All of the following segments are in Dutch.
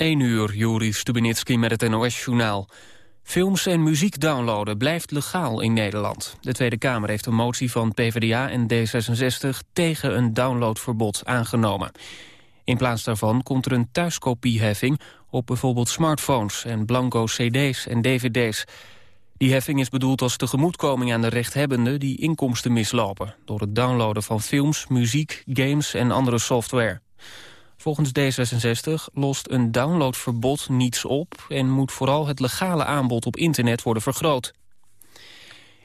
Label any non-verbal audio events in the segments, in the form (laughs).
1 uur, Juri Stubenitski met het NOS-journaal. Films en muziek downloaden blijft legaal in Nederland. De Tweede Kamer heeft een motie van PvdA en D66 tegen een downloadverbod aangenomen. In plaats daarvan komt er een thuiskopieheffing op bijvoorbeeld smartphones en blanco cd's en dvd's. Die heffing is bedoeld als tegemoetkoming aan de rechthebbenden die inkomsten mislopen... door het downloaden van films, muziek, games en andere software. Volgens D66 lost een downloadverbod niets op... en moet vooral het legale aanbod op internet worden vergroot.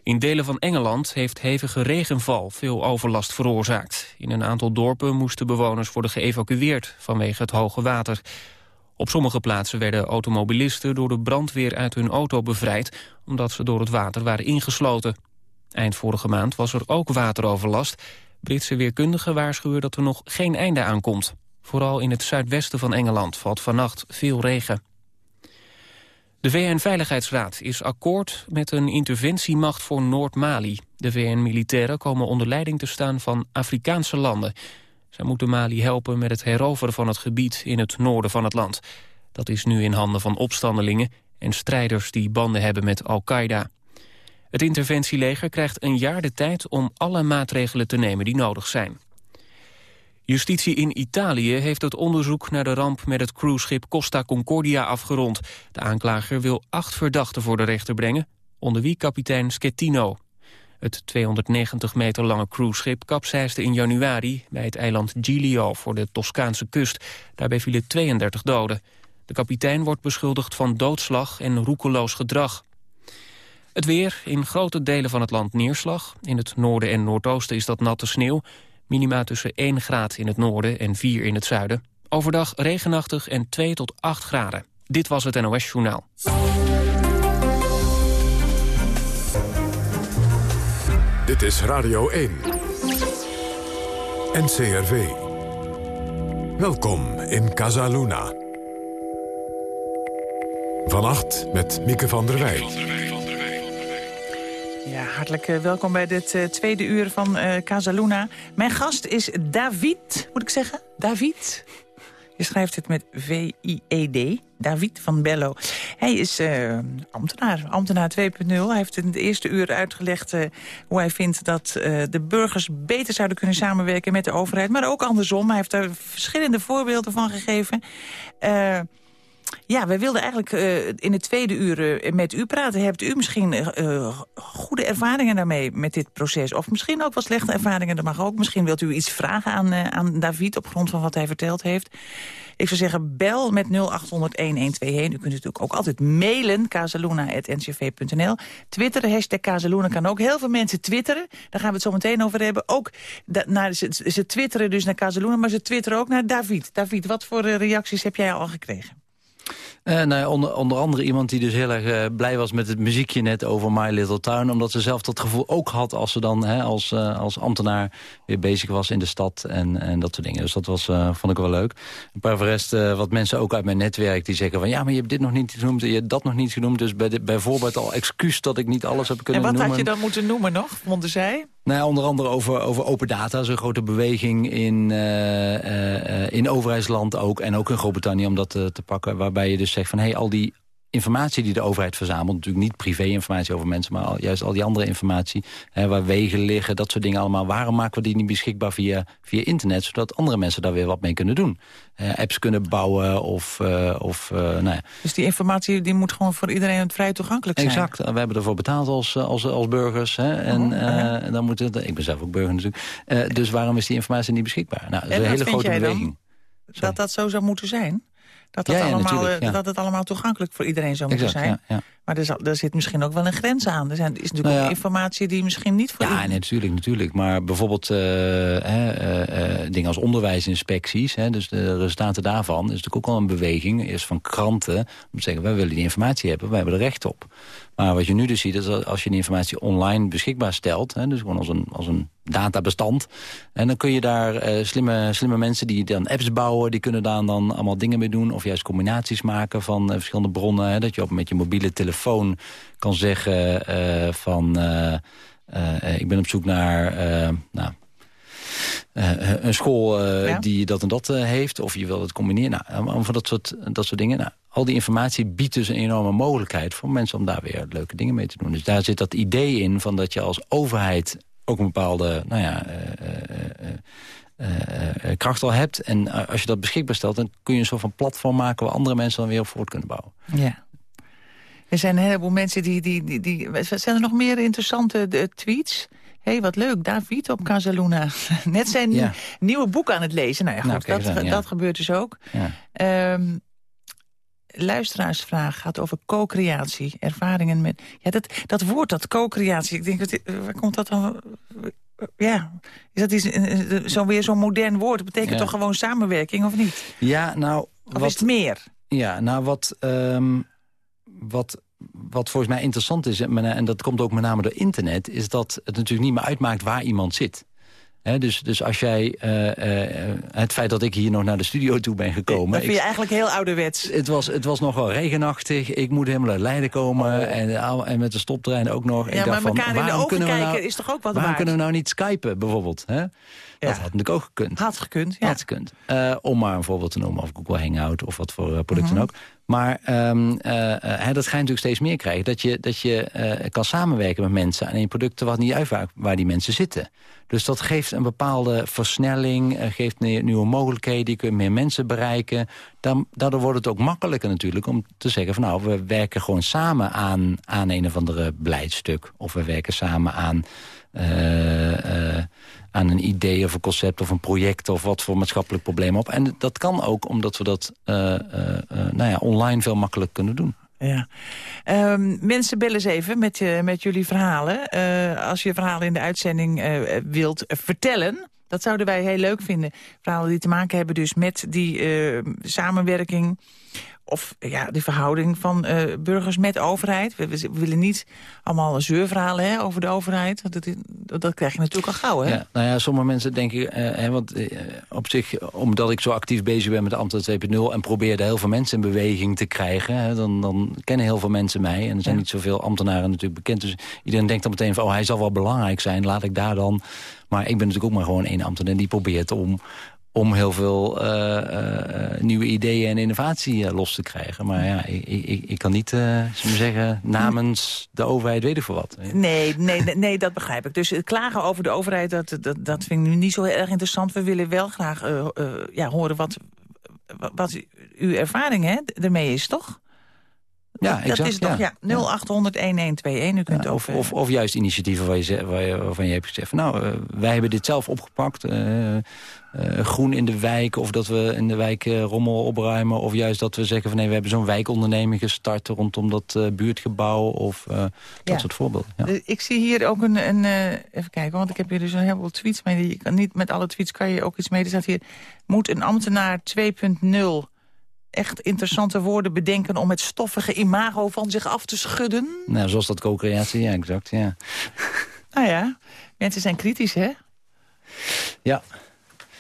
In delen van Engeland heeft hevige regenval veel overlast veroorzaakt. In een aantal dorpen moesten bewoners worden geëvacueerd vanwege het hoge water. Op sommige plaatsen werden automobilisten door de brandweer uit hun auto bevrijd... omdat ze door het water waren ingesloten. Eind vorige maand was er ook wateroverlast. Britse weerkundigen waarschuwen dat er nog geen einde aankomt. Vooral in het zuidwesten van Engeland valt vannacht veel regen. De VN-veiligheidsraad is akkoord met een interventiemacht voor Noord-Mali. De VN-militairen komen onder leiding te staan van Afrikaanse landen. Zij moeten Mali helpen met het heroveren van het gebied in het noorden van het land. Dat is nu in handen van opstandelingen en strijders die banden hebben met Al-Qaeda. Het interventieleger krijgt een jaar de tijd om alle maatregelen te nemen die nodig zijn. Justitie in Italië heeft het onderzoek naar de ramp met het cruiseschip Costa Concordia afgerond. De aanklager wil acht verdachten voor de rechter brengen, onder wie kapitein Schettino. Het 290 meter lange cruiseschip kapseisde in januari bij het eiland Giglio voor de Toscaanse kust. Daarbij vielen 32 doden. De kapitein wordt beschuldigd van doodslag en roekeloos gedrag. Het weer, in grote delen van het land neerslag. In het noorden en noordoosten is dat natte sneeuw. Minima tussen 1 graad in het noorden en 4 in het zuiden. Overdag regenachtig en 2 tot 8 graden. Dit was het NOS Journaal. Dit is Radio 1. NCRV. Welkom in Casaluna. Vannacht met Mieke van der Wij. Ja, hartelijk eh, welkom bij dit uh, tweede uur van uh, Casaluna. Mijn gast is David, moet ik zeggen? David? Je schrijft het met V-I-E-D. David van Bello. Hij is ambtenaar, ambtenaar 2.0. Hij heeft in het eerste uur uitgelegd hoe hij vindt dat de burgers beter zouden kunnen samenwerken met de overheid. Maar ook andersom. Hij heeft daar verschillende voorbeelden van gegeven. Ja, wij wilden eigenlijk uh, in het tweede uur uh, met u praten. Hebt u misschien uh, goede ervaringen daarmee met dit proces? Of misschien ook wel slechte ervaringen, dat mag ook. Misschien wilt u iets vragen aan, aan David op grond van wat hij verteld heeft. Ik zou zeggen, bel met 0800-1121. U kunt natuurlijk ook altijd mailen, casaluna.ncv.nl. Twitteren, hashtag kan ook. Heel veel mensen twitteren, daar gaan we het zo meteen over hebben. Ook naar, ze, twitteren dus naar Casaluna, maar ze twitteren ook naar David. David, wat voor reacties heb jij al gekregen? Uh, nou, onder, onder andere iemand die dus heel erg uh, blij was met het muziekje net over My Little Town. Omdat ze zelf dat gevoel ook had als ze dan hè, als, uh, als ambtenaar weer bezig was in de stad en, en dat soort dingen. Dus dat was, vond ik wel leuk. Een paar voor rest wat mensen ook uit mijn netwerk die zeggen van... ja, maar je hebt dit nog niet genoemd en je hebt dat nog niet genoemd. Dus bij de, bijvoorbeeld al excuus dat ik niet alles heb kunnen noemen. En wat had je dan moeten noemen nog, vonden zij? Nou ja, onder andere over, over open data. Zo'n grote beweging in, uh, uh, in overheidsland ook. En ook in Groot-Brittannië om dat te, pakken. Waarbij je dus zegt van... hé, hey, al die informatie die de overheid verzamelt... natuurlijk niet privé-informatie over mensen... maar al, juist al die andere informatie, hè, waar wegen liggen... dat soort dingen allemaal. Waarom maken we die niet beschikbaar via, via internet... zodat andere mensen daar weer wat mee kunnen doen? Uh, apps kunnen bouwen of... Uh, of uh, nou ja. Dus die informatie die moet gewoon voor iedereen vrij toegankelijk zijn? Exact. We hebben ervoor betaald als, als, als burgers. Hè? En, oh, ja. dan moet het, ik ben zelf ook burger natuurlijk. dus waarom is die informatie niet beschikbaar? Nou, dat is een hele grote beweging. Dat dat zo zou moeten zijn? Dat, dat, ja, allemaal, ja. dat het allemaal toegankelijk voor iedereen zou moeten exact, zijn. Maar er, er, zit misschien ook wel een grens aan. Er, zijn, is natuurlijk nou informatie die misschien niet voor... Ja, nee, natuurlijk, natuurlijk. Maar bijvoorbeeld uh, uh, uh, dingen als onderwijsinspecties... Hè, dus de resultaten daarvan is natuurlijk ook al een beweging... eerst van kranten, om te zeggen, wij willen die informatie hebben... wij hebben er recht op. Maar wat je nu dus ziet, is dat als je die informatie online beschikbaar stelt... Hè, dus gewoon als een, als een databestand... en dan kun je daar uh, slimme, slimme mensen die dan apps bouwen... die kunnen daar dan allemaal dingen mee doen... of juist combinaties maken van uh, verschillende bronnen... Hè, dat je op met je mobiele telefoon kan zeggen uh, van... ik ben op zoek naar... nou, eh, een school uh, die dat en dat heeft. Of je wil het combineren. Nou, van dat soort, dat soort dingen. Nou, al die informatie biedt dus een enorme mogelijkheid voor mensen om daar weer leuke dingen mee te doen. Dus daar zit dat idee in van dat je als overheid ook een bepaalde nou ja, kracht al hebt. En als je dat beschikbaar stelt, dan kun je een soort van platform maken waar andere mensen dan weer op voort kunnen bouwen. Ja. Er zijn een heleboel mensen die... die, die, die zijn er nog meer interessante de, tweets? Hé, hey, wat leuk, David op Casaluna. (laughs) Net zijn nieuwe boek aan het lezen. Nou ja, goed, nou, dat, dat gebeurt dus ook. Ja. Um, luisteraarsvraag gaat over co-creatie. Ervaringen met... Ja, dat, dat woord, dat co-creatie. Ik denk, waar komt dat dan... Ja, is dat iets, zo weer zo'n modern woord? Dat betekent toch gewoon samenwerking, of niet? Ja, nou... Of wat, is het meer? Ja, nou, wat... Um, wat, wat volgens mij interessant is, en dat komt ook met name door internet... is dat het natuurlijk niet meer uitmaakt waar iemand zit. dus, dus als jij, uh, uh, het feit dat ik hier nog naar de studio toe ben gekomen... Dat vind je eigenlijk heel ouderwets. Het was, het was nog wel regenachtig. Ik moet helemaal uit Leiden komen. Oh. En, en met de stoptrein ook nog. Ja, ik maar elkaar van, in de ogen kijken nou, is toch ook wat Waarom kunnen we nou niet skypen bijvoorbeeld? Hè? Dat had natuurlijk ook gekund. Had gekund, ja. Had gekund. Uh, om maar een voorbeeld te noemen, of Google Hangout of wat voor producten mm ook. Maar um, uh, dat ga je natuurlijk steeds meer krijgen. Dat je, dat je kan samenwerken met mensen aan een product wat niet uitmaakt waar die mensen zitten. Dus dat geeft een bepaalde versnelling, geeft nieuwe mogelijkheden. Je kunt meer mensen bereiken. Dan, daardoor wordt het ook makkelijker natuurlijk om te zeggen van nou, we werken gewoon samen aan, aan een of andere beleidstuk. Of we werken samen aan aan een idee of een concept of een project... of wat voor maatschappelijk probleem op. En dat kan ook omdat we dat uh, uh, nou ja, online veel makkelijk kunnen doen. Ja. Um, mensen, bellen eens even met, uh, met jullie verhalen. als je verhalen in de uitzending wilt vertellen... Dat zouden wij heel leuk vinden. Verhalen die te maken hebben dus met die samenwerking of ja, de verhouding van uh, burgers met overheid. We, we, willen niet allemaal zeurverhalen hè, over de overheid. Dat, dat, dat, krijg je natuurlijk al gauw. Hè? Ja, nou ja, sommige mensen denken... Uh, hè, want uh, op zich, omdat ik zo actief bezig ben met de Amsterdam 2.0... en probeerde heel veel mensen in beweging te krijgen... Hè, dan, dan kennen heel veel mensen mij. En er zijn niet zoveel ambtenaren natuurlijk bekend. Dus iedereen denkt dan meteen van... oh, hij zal wel belangrijk zijn, laat ik daar dan... Maar ik ben natuurlijk ook maar gewoon één ambtenaar... die probeert om om heel veel uh, uh, nieuwe ideeën en innovatie uh, los te krijgen. Maar ja, ik, ik, ik kan niet zeggen, namens de overheid weet ik voor wat. Nee, nee, nee, dat begrijp ik. Dus klagen over de overheid, dat, dat, dat vind ik nu niet zo heel erg interessant. We willen wel graag ja, horen wat, wat uw ervaring hè, ermee is, toch? Ja, dat is toch, ja, 0800 1121. U kunt ja, of, of, of, juist initiatieven waar je, waar je, waarvan je hebt gezegd... Van, nou, uh, wij hebben dit zelf opgepakt. Uh, uh, groen in de wijk, of dat we in de wijk rommel opruimen... of juist dat we zeggen van nee, we hebben zo'n wijkonderneming gestart... rondom dat buurtgebouw, of dat soort voorbeelden. Ja. Ik zie hier ook een, een even kijken, want ik heb hier dus een heleboel tweets mee. Je kan niet met alle tweets kan je ook iets mee. Er staat hier, moet een ambtenaar 2.0 echt interessante woorden bedenken... om het stoffige imago van zich af te schudden? Nou, zoals dat co-creatie, ja, exact, ja. (laughs) Nou ja, mensen zijn kritisch, hè? Ja.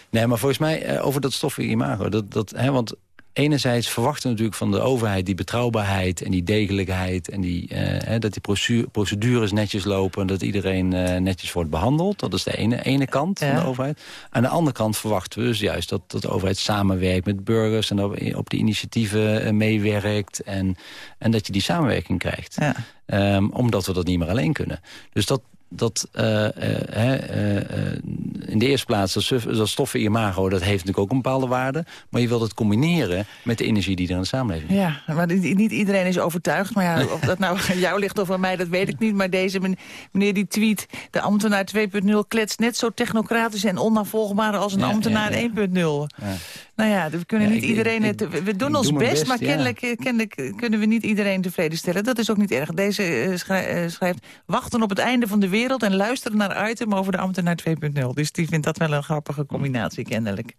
Nee, maar volgens mij eh, over dat stoffige imago... Dat, dat, hè, want enerzijds verwachten we natuurlijk van de overheid die betrouwbaarheid en die degelijkheid en die, uh, dat die procedures netjes lopen, dat iedereen uh, netjes wordt behandeld. Dat is de ene, ene kant van de overheid. Aan de andere kant verwachten we dus juist dat, dat de overheid samenwerkt met burgers en op, op die initiatieven uh, meewerkt en, en dat je die samenwerking krijgt. Ja. Um, omdat we dat niet meer alleen kunnen. Dus dat, dat uh, uh, in de eerste plaats dat, dat stoffen imago, dat heeft natuurlijk ook een bepaalde waarde. Maar je wilt het combineren met de energie die er in de samenleving is. Ja, maar niet iedereen is overtuigd. Maar ja, of dat nou aan (laughs) jou ligt of aan mij, dat weet ik niet. Maar deze meneer die tweet, de ambtenaar 2.0 kletst net zo technocratisch en onafvolgbaar als een ambtenaar 1.0. Nou ja, we kunnen niet iedereen... het, we doen ons best, maar kennelijk, kennelijk, kunnen we niet iedereen tevreden stellen. Dat is ook niet erg. Deze schrijft, wachten op het einde van de wereld... en luisteren naar item over de ambtenaar 2.0. Dus die vindt dat wel een grappige combinatie, kennelijk.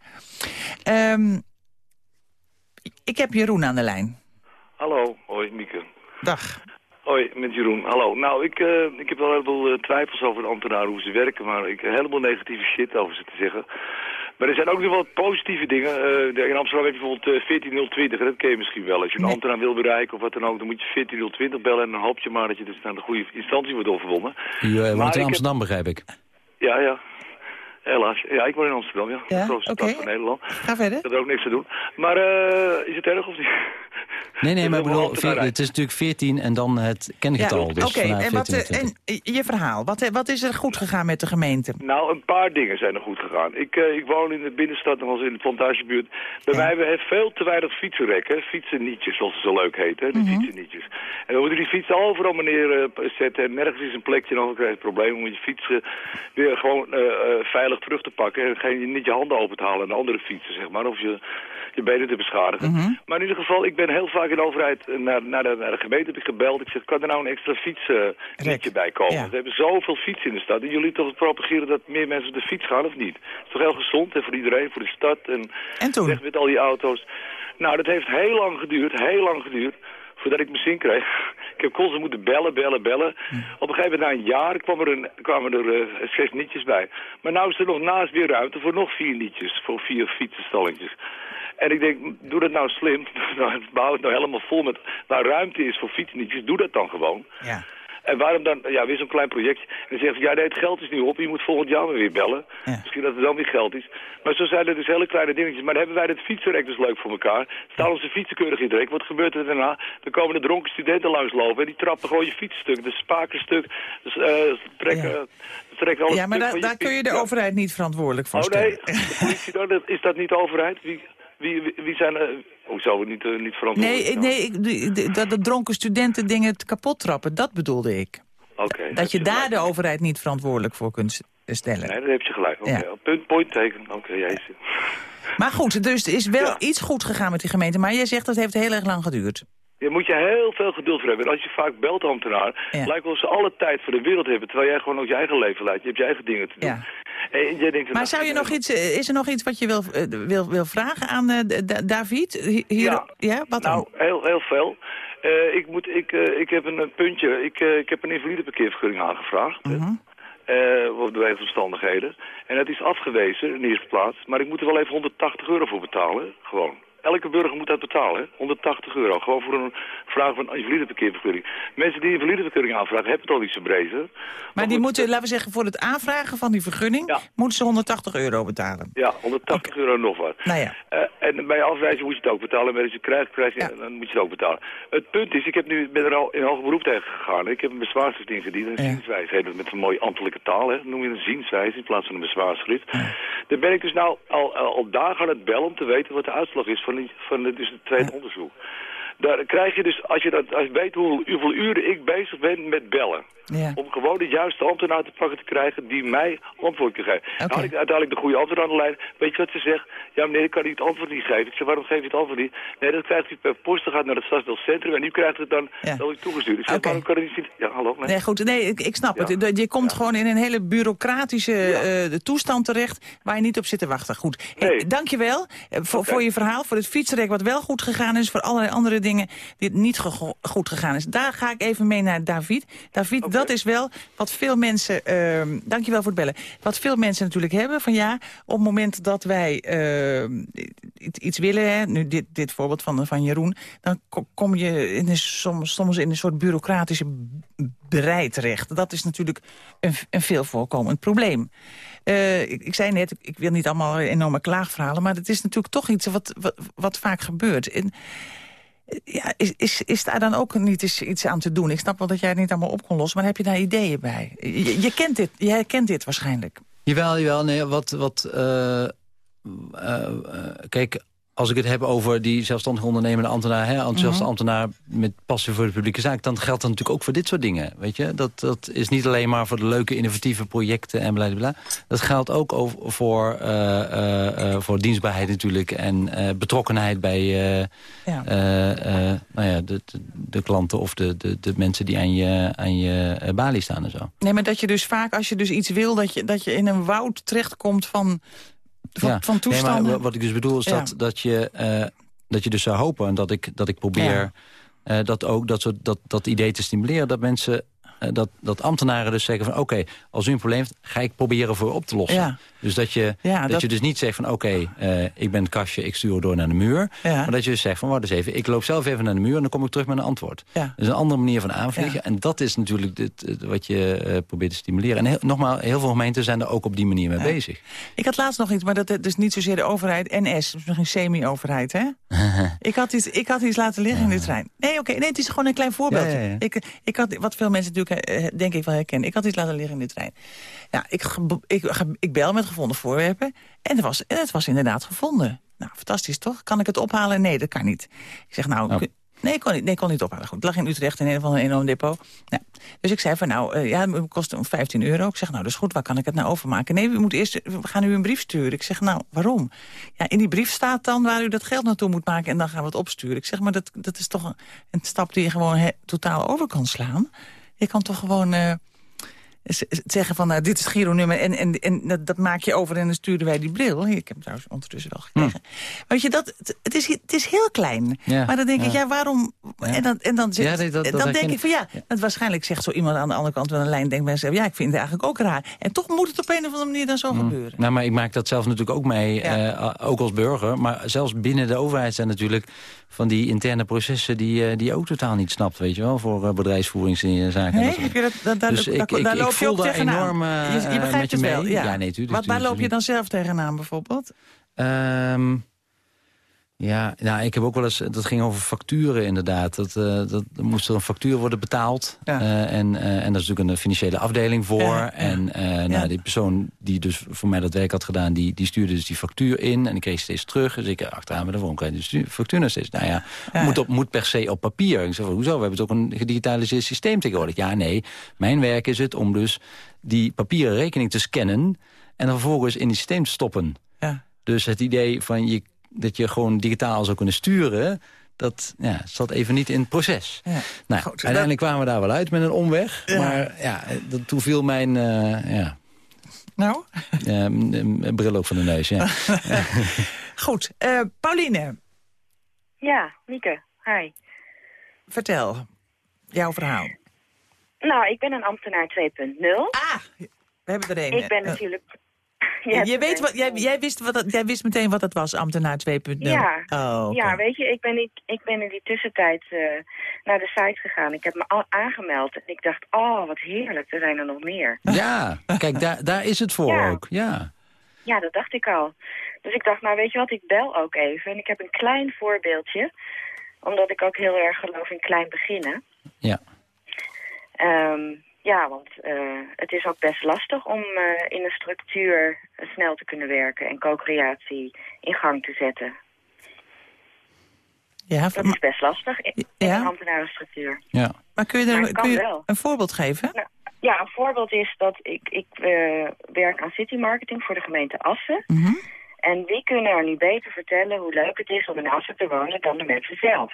Um, ik heb Jeroen aan de lijn. Hallo, hoi Mieke. Dag. Hoi, met Jeroen. Hallo. Nou, ik, uh, ik heb wel heel veel twijfels over de ambtenaren, hoe ze werken, maar ik heb helemaal negatieve shit over ze te zeggen. Maar er zijn ook nog wel positieve dingen. Uh, in Amsterdam heb je bijvoorbeeld 14020, dat ken je misschien wel. Als je een nee. ambtenaar wil bereiken of wat dan ook, dan moet je 14020 bellen en dan hoop je maar dat je dus naar de goede instantie wordt overwonnen. U woont in Amsterdam, heb... begrijp ik. Ja, ja. Helaas. Ja, ik woon in Amsterdam, ja. Ja, De grootste oké. stad van Nederland. Ga verder. Ik heb er ook niks te doen. Maar eh, is het erg of niet? Nee, nee, (laughs) maar ik bedoel, veer- het is natuurlijk 14 en dan het kengetal. Ja, dus Oké, en, wat, 14 eh, en 20. en je verhaal. Wat, wat is er goed gegaan met de gemeente? Nou, een paar dingen zijn er goed gegaan. Ik, eh, ik woon in de binnenstad, nog eens in de plantagebuurt. Bij Ja. mij hebben we veel te weinig fietsenrekken. Fietsennietjes, zoals ze zo leuk heten. De Mhm. fietsennietjes. En we moeten die fietsen overal meneer eh, zetten. En nergens is een plekje. En dan krijg je het probleem om je fietsen weer gewoon eh, eh, veilig terug te pakken. En geen, niet je handen open te halen aan de andere fietsen, zeg maar. Of je, je benen te beschadigen. Mhm. Maar in ieder geval, ik ben heel vaak in de overheid naar, naar, de, naar de gemeente heb ik gebeld. Ik zeg, kan er nou een extra fietsnetje bij komen? Ja. We hebben zoveel fietsen in de stad. En jullie toch propageren dat meer mensen op de fiets gaan, of niet? Het is toch heel gezond en voor iedereen, voor de stad. En, En toen? weg met al die auto's. Nou, dat heeft heel lang geduurd, heel lang geduurd, voordat ik mijn zin kreeg. (laughs) Ik heb constant moeten bellen, bellen, bellen. Hm. Op een gegeven moment, na een jaar, kwam er een, kwamen er eh, zes nietjes bij. Maar nu is er nog naast weer ruimte voor nog vier nietjes, voor vier fietsenstalletjes. En ik denk, doe dat nou slim. (laughs) Nou, Bouw het nou helemaal vol met waar ruimte is voor fietsnietjes. Doe dat dan gewoon. Ja. En waarom dan, ja, weer zo'n klein projectje. En dan zeggen ze, ja, nee, het geld is nu op. Je moet volgend jaar weer bellen. Ja. Misschien dat er dan weer geld is. Maar zo zijn er dus hele kleine dingetjes. Maar dan hebben wij het fietsenrek dus leuk voor elkaar. Staan onze fietsen keurig in het rek. Wat gebeurt er daarna? Dan komen de dronken studenten langslopen. En die trappen gewoon je fietsstuk. De spakenstuk. Dus, ze trekken, Ja. trekken alles Ja, maar daar, kun je de overheid niet verantwoordelijk voor Oh nee, stellen. de politie dan? Dat- Is dat niet de overheid? Wie, wie, wie, wie zijn... er? hoezo niet, eh, niet verantwoordelijk? Nee, nee ik, dat de dronken studenten dingen kapot trappen, dat bedoelde ik. Oké. Dat je daar de overheid niet verantwoordelijk voor kunt stellen. Nee, daar heb je gelijk. Oké, Ja. punt, point teken. Oké, jezus. Maar goed, dus er is wel Ja. iets goed gegaan met die gemeente. Maar jij zegt dat heeft heel erg lang geduurd. Je moet je heel veel geduld voor hebben. En als je vaak belt ambtenaar, Ja. lijkt wel ze alle tijd voor de wereld hebben, terwijl jij gewoon ook je eigen leven leidt. Je hebt je eigen dingen te doen. Ja. En jij denkt, Maar zou je nog iets, eh, is er nog iets wat je wil, eh, wil, wil vragen aan eh, David? Hi- Hier, Ja. ja, wat dan? Nou, heel, heel veel. Ik, moet, ik, ik heb een, een puntje. Ik, ik heb een invalideparkeervergunning aangevraagd. hè. Mhm. Eh, op de. En het is afgewezen in de eerste plaats. Maar ik moet er wel even 180 euro voor betalen. Gewoon. Elke burger moet dat betalen. hè. 180 euro. Gewoon voor een vraag van een invalideparkeervergunning. Mensen die een invalideparkeervergunning aanvragen hebben het al niet zo maar die moeten, laten we zeggen, voor het aanvragen van die vergunning... Ja. moeten ze 180 euro betalen. Ja, 180 euro nog wat. Nou ja. Eh, en bij afwijzing moet je het ook betalen. Maar als je krijgt, Ja. dan moet je het ook betalen. Het punt is, ik heb nu, ben er al in hoger beroep tegen gegaan. Ik heb een bezwaarschrift ingediend. Een Ja. zienswijze heet het met een mooie ambtelijke taal. Hè. Noem je een zienswijze in plaats van een bezwaarschrift. Daar ben ik dus nou al, al, al dagen aan het bellen om te weten wat de uitslag is van, van het, dus het tweede onderzoek. Daar krijg je dus, als je, dat, als je weet hoe, hoeveel uren ik bezig ben met bellen. Ja. Om gewoon de juiste ambtenaar te pakken te krijgen die mij antwoord kan geven. Ik uiteindelijk de goede antwoord aan de lijn. Weet je wat ze zegt? Ja meneer, ik kan u het antwoord niet geven. Ik zeg, waarom geef je het antwoord niet? Nee, dat krijgt u per post, dan gaat naar het stadsdeelcentrum en u krijgt het dan Ja. wel toegestuurd. Ik zeg, kan het niet... Ja, hallo? Nee. Nee, goed, nee, ik, ik snap Ja. het. Je- komt gewoon in een hele bureaucratische de toestand terecht... waar je niet op zit te wachten. Goed, hey, Nee. dankjewel eh, voor, voor je verhaal, voor het fietsrek wat wel goed gegaan is... voor allerlei andere dingen die niet goed gegaan is. Daar ga ik even mee naar David. David, dat is wel wat veel mensen... ehm dankjewel voor het bellen. Wat veel mensen natuurlijk hebben van ja... op het moment dat wij ehm, iets- willen... Hè, nu dit, dit voorbeeld van, van Jeroen... dan ko- kom je in een, soms, soms in een soort bureaucratische bereid terecht. Dat is natuurlijk een, een veel voorkomend probleem. Eh, ik, ik zei net, ik, wil niet allemaal enorme klaagverhalen... maar het is natuurlijk toch iets wat, wat, wat vaak gebeurt. En, ja, is, is, is daar dan ook niet eens iets aan te doen? Ik snap wel dat jij het niet allemaal op kon lossen... maar heb je daar ideeën bij? Je, kent dit, jij kent dit waarschijnlijk. Jawel, jawel. Nee, wat... wat eh, eh, eh, kijk, als ik het heb over die zelfstandig ondernemende ambtenaar... Hè, enthousiaste Mhm. ambtenaar met passie voor de publieke zaak... dan geldt dat natuurlijk ook voor dit soort dingen. Weet je? Dat, dat is niet alleen maar voor de leuke innovatieve projecten en bla. Dat geldt ook over, voor, eh, eh, eh, voor dienstbaarheid natuurlijk... en betrokkenheid bij Ja. nou ja, de, de, de klanten of de, de, de mensen die aan je, aan je balie staan en zo. Nee, maar dat je dus vaak, als je dus iets wil... dat je, dat je in een woud terechtkomt van, van, Ja. van Nee, maar wat ik dus bedoel is Ja. dat, dat, je, eh, dat je dus zou hopen... en dat ik, dat ik probeer Ja. eh, dat ook dat, dat, dat idee te stimuleren... dat mensen dat, dat ambtenaren dus zeggen van... oké, als u een probleem heeft, ga ik proberen voor op te lossen. Ja. Dus dat je, Ja, dat, dat- je dus niet zegt van... oké, eh, ik ben het kastje, ik stuur door naar de muur. Ja. Maar dat je dus zegt van, wacht eens even... ik loop zelf even naar de muur en dan kom ik terug met een antwoord. Dat is een andere manier van aanvliegen. En dat is natuurlijk dit, het wat je eh, probeert te stimuleren. En heel, nogmaals, heel veel gemeenten zijn er ook op die manier mee bezig. Ik had laatst nog iets, maar dat is niet zozeer de overheid. NS, dus nog een semi-overheid, hè? (laughs) ik, had iets, ik had iets laten liggen in de trein. Nee, oké, nee, het is gewoon een klein voorbeeldje. Ik, ik had, wat veel mensen natuurlijk, eh, denk ik wel herkennen. Ik had iets laten liggen in de trein. Ja, ik, ik, ik bel met gevonden voorwerpen. En het was, het was inderdaad gevonden. Nou, fantastisch, toch? Kan ik het ophalen? Nee, dat kan niet. Ik zeg, nou... Kun- Nee, ik kon niet, nee, kon niet ophalen. Goed, het lag in Utrecht in een van een enorm depot. Nou, dus ik zei van, nou, eh, ja, het kost om 15 euro. Ik zeg, nou, dat is goed, waar kan ik het nou overmaken? Nee, we, moeten eerst, we gaan u een brief sturen. Ik zeg, nou, waarom? Ja, in die brief staat dan waar u dat geld naartoe moet maken... en dan gaan we het opsturen. Ik zeg, maar dat, dat is toch een, een stap die je gewoon he- totaal over kan slaan? Je kan toch gewoon... eh, zeggen van, nou, dit is het Giro-nummer en, en, en dat, dat maak je over en dan sturen wij die bril. Ik heb hem trouwens ondertussen wel gekregen. Weet je, dat, het, het is, het is heel klein. Ja, maar dan denk ik, ja. ja, waarom... En dan, en dan, zit- dat- dat dan denk herken ik van, ja, dat waarschijnlijk zegt zo iemand aan de andere kant van de lijn... denkt bij zichzelf, ja, ik vind het eigenlijk ook raar. En toch moet het op een of andere manier dan zo gebeuren. Nou, maar ik maak dat zelf natuurlijk ook mee, eh, ook als burger. Maar zelfs binnen de overheid zijn natuurlijk van die interne processen... die, eh, die je ook totaal niet snapt, weet je wel, voor eh, bedrijfsvoeringszaken. en Nee, heb je dat, dat, daar, Dus ik- ik- daar ik loop je voel ook tegenaan. enorm, eh, je, je begrijpt met je het wel, mee. ja. Ja, nee, tuurlijk, Wat, waar tuurlijk, loop je dan zelf tegenaan bijvoorbeeld? Ehm, ja, nou, ik heb ook wel eens... Dat ging over facturen inderdaad. Dat, eh, dat, er moest er een factuur worden betaald. Ja. Eh, en, eh, en daar is natuurlijk een financiële afdeling voor. Ja, ja. En nou, die persoon die dus voor mij dat werk had gedaan... die, die stuurde dus die factuur in. En ik kreeg steeds terug. Dus ik achteraan met de waarom krijg je de stu- factuur nog steeds? Nou ja. Moet, op, moet per se op papier. Ik zeg, hoezo? We hebben toch een gedigitaliseerd systeem tegenwoordig? Ja, nee. Mijn werk is het om dus die papieren rekening te scannen... en dan vervolgens in het systeem te stoppen. Ja. Dus het idee van je, dat je gewoon digitaal zou kunnen sturen... dat ja, zat even niet in het proces. Ja. Nou, Goed, uiteindelijk kwamen we daar wel uit met een omweg. Ja. Maar ja, dat, toen viel mijn eh, ja, Nou, eh, bril ook van de neus. Ja. (laughs) goed. Eh, Pauline, Ja, Mieke, hi. vertel. Jouw verhaal. Nou, ik ben een ambtenaar 2.0. Ah, we hebben er een. Ik ben Eh, natuurlijk... je hebt weet wat, jij, jij, wist wat dat, jij wist meteen wat dat was, ambtenaar 2.0. Ja. Oh. Ja, weet je, ik ben, ik, ik ben in die tussentijd eh, naar de site gegaan. Ik heb me al aangemeld en ik dacht, oh, wat heerlijk, er zijn er nog meer. ja, kijk, daar, daar is het voor Ja. ook. Ja. Ja, dat dacht ik al. Dus ik dacht, nou weet je wat, ik bel ook even. En ik heb een klein voorbeeldje, omdat ik ook heel erg geloof in klein beginnen. Ja. Ehm, ja, want eh, het is ook best lastig om eh, in een structuur snel te kunnen werken en co-creatie in gang te zetten. Ja, Dat is best lastig in, in Ja. een ambtenarenstructuur. ja. maar kun je, Maar er, kun je wel. een voorbeeld geven? Nou, ja, een voorbeeld is dat ik, ik eh, werk aan city marketing voor de gemeente Assen. Mhm. En wie kunnen er nu beter vertellen hoe leuk het is om in Assen te wonen dan de mensen zelf?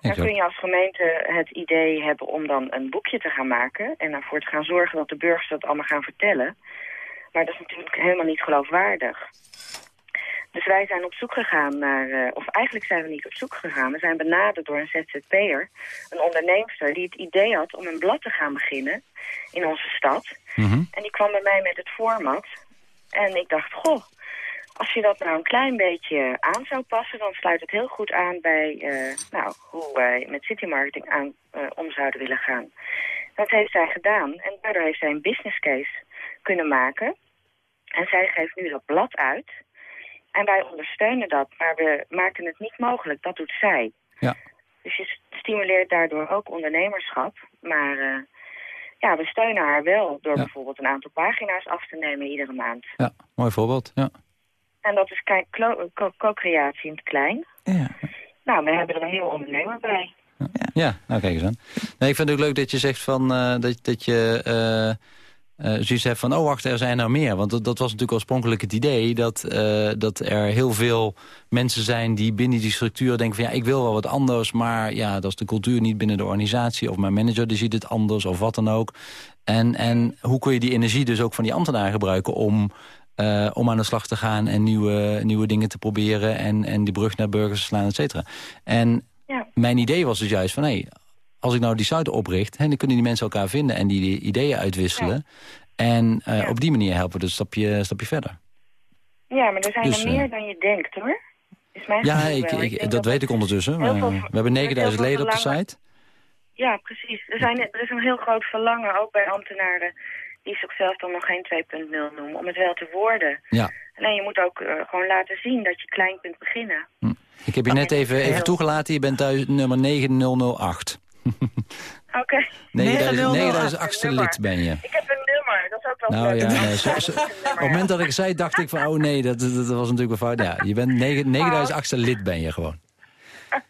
Dan kun je als gemeente het idee hebben om dan een boekje te gaan maken... en ervoor te gaan zorgen dat de burgers dat allemaal gaan vertellen. Maar dat is natuurlijk helemaal niet geloofwaardig. Dus wij zijn op zoek gegaan naar... eh, of eigenlijk zijn we niet op zoek gegaan. We zijn benaderd door een ZZP'er, een onderneemster... die het idee had om een blad te gaan beginnen in onze stad. Mhm. En die kwam bij mij met het format. En ik dacht, goh, als je dat nou een klein beetje aan zou passen... dan sluit het heel goed aan bij eh, nou, hoe wij met city marketing aan, eh, om zouden willen gaan. Dat heeft zij gedaan. En daardoor heeft zij een business case kunnen maken. En zij geeft nu dat blad uit. En wij ondersteunen dat, maar we maken het niet mogelijk. Dat doet zij. Ja. Dus je stimuleert daardoor ook ondernemerschap. Maar eh, ja, we steunen haar wel door Ja. bijvoorbeeld een aantal pagina's af te nemen iedere maand. ja, mooi voorbeeld. Ja. En dat is co- co-creatie in het klein. Ja. Nou, we hebben er een heel ondernemer bij. Ja, nou kijk eens aan. Nee, ik vind het ook leuk dat je zegt van, eh, dat, dat je eh, eh, zoiets hebt van... oh, wacht, er zijn er meer. Want dat, dat was natuurlijk oorspronkelijk het idee... Dat, eh, dat er heel veel mensen zijn die binnen die structuur denken van... ja, ik wil wel wat anders, maar ja, dat is de cultuur niet binnen de organisatie... of mijn manager die ziet het anders, of wat dan ook. En, en hoe kun je die energie dus ook van die ambtenaar gebruiken... om, eh, om aan de slag te gaan en nieuwe, nieuwe dingen te proberen... en, en die brug naar burgers te slaan, et cetera. En Ja. mijn idee was dus juist van... hé, als ik nou die site opricht... Hè, dan kunnen die mensen elkaar vinden en die, die ideeën uitwisselen. En eh, Ja. op die manier helpen we dus een stapje, stapje verder. Ja, maar er zijn Dus, er eh, meer dan je denkt, hoor. Is mijn Ja, ik, ik, dat weet ik ondertussen. veel- eh, we hebben er is 9000 heel veel leden op de site. Ja, precies. Er, zijn, er is een heel groot verlangen, ook bij ambtenaren... die zichzelf dan nog geen 2.0 noemen, om het wel te worden. Ja. Alleen je moet ook eh, gewoon laten zien dat je klein kunt beginnen. Ik heb je net even, even Heel- toegelaten. Je bent thuis nummer 9008. (laughs) Oké. 9000 9008 9008ste nummer. lid ben je. Ik heb een nummer, dat is ook wel Nou leuk. ja, nee, zo- zo- op het moment dat ik zei, dacht ik van... oh nee, dat, dat, was natuurlijk wel fout. Ja, je bent 9008ste lid ben je gewoon. (laughs)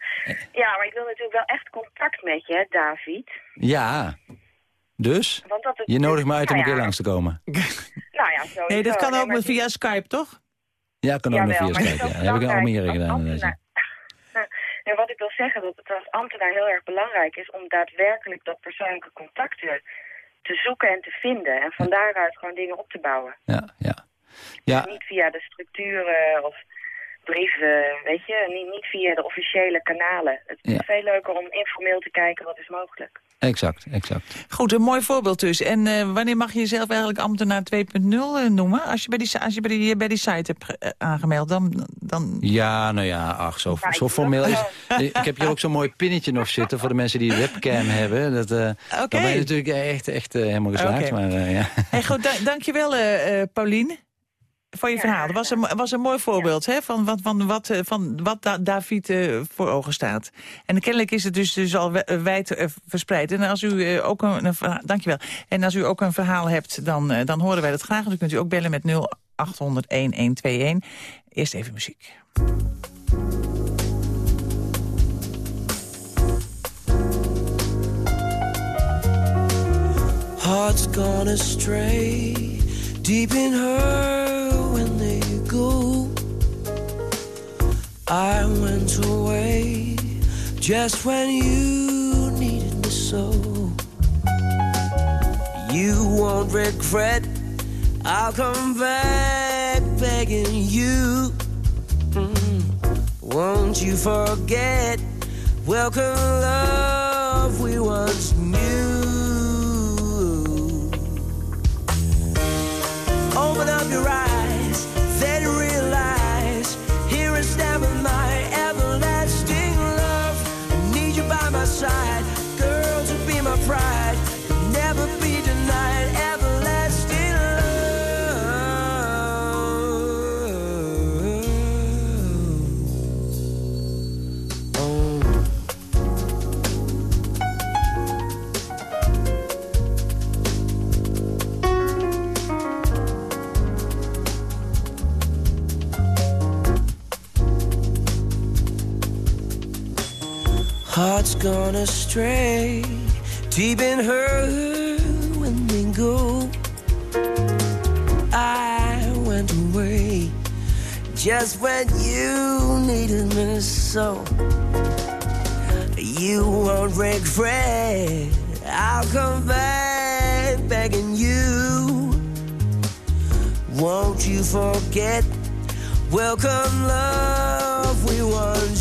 Ja, maar ik wil natuurlijk wel echt contact met je, David. Ja, dus Want dat het, je nodigt me uit om een nou keer ja, langs te komen. (laughs) Nou ja, sowieso. Nee, dat kan Nee, ook met via Skype, toch? Ja, kan ook nog Jawel, via Skype. heb ik al meer gedaan. deze. En (laughs) wat ik wil zeggen, dat het als ambtenaar heel erg belangrijk is om daadwerkelijk dat persoonlijke contact te, te zoeken en te vinden. En van daaruit gewoon dingen op te bouwen. Ja, ja. Ja, Niet via de structuren of brieven, weet je, niet, niet via de officiële kanalen. Het is Ja. veel leuker om informeel te kijken wat is mogelijk. exact, exact. Goed, een mooi voorbeeld dus. En eh, wanneer mag je jezelf eigenlijk ambtenaar 2.0 eh, noemen? Als je bij die, als je bij die, bij die site hebt ge- eh, aangemeld, dan... dan... Ja, nou ja, ach, zo, Ja, zo formeel is. (laughs) Ik heb hier ook zo'n mooi pinnetje nog zitten voor de mensen die webcam (laughs) hebben. Dat, eh Oké. Dan ben je natuurlijk echt, echt eh, helemaal geslaagd. Oké. Maar eh, ja. Hey, goed, da dankjewel, eh Voor je Ja, verhaal. Dat was een, was een mooi voorbeeld hè, van wat, van wat, eh, van wat Da- David eh, voor ogen staat. En kennelijk is het dus, dus al eh, wijd verspreid. En als u ook een, een verhaal, dankjewel. En als u ook een verhaal hebt, dan, eh, dan horen wij dat graag. Dan kunt u ook bellen met 0800 1121. Eerst even muziek. Hearts gone astray, deep in her I went away just when you needed me so. You won't regret, I'll come back begging you. Mm. Won't you forget? Welcome love we once knew. Open up your eyes, side, astray, deep in her when they go. I went away just when you needed me so. You won't regret. I'll come back begging you. Won't you forget? Welcome love we once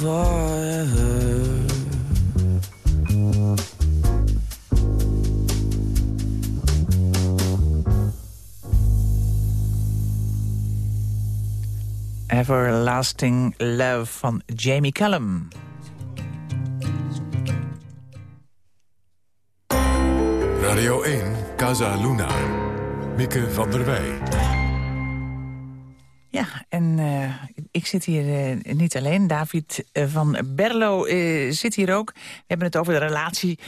forever. Everlasting Love van Jamie Cullum. Radio 1, Casa Luna. Mieke van der Wij. Ja, en eh, ik zit hier eh, niet alleen. David eh, van Berlo eh, zit hier ook. We hebben het over de relatie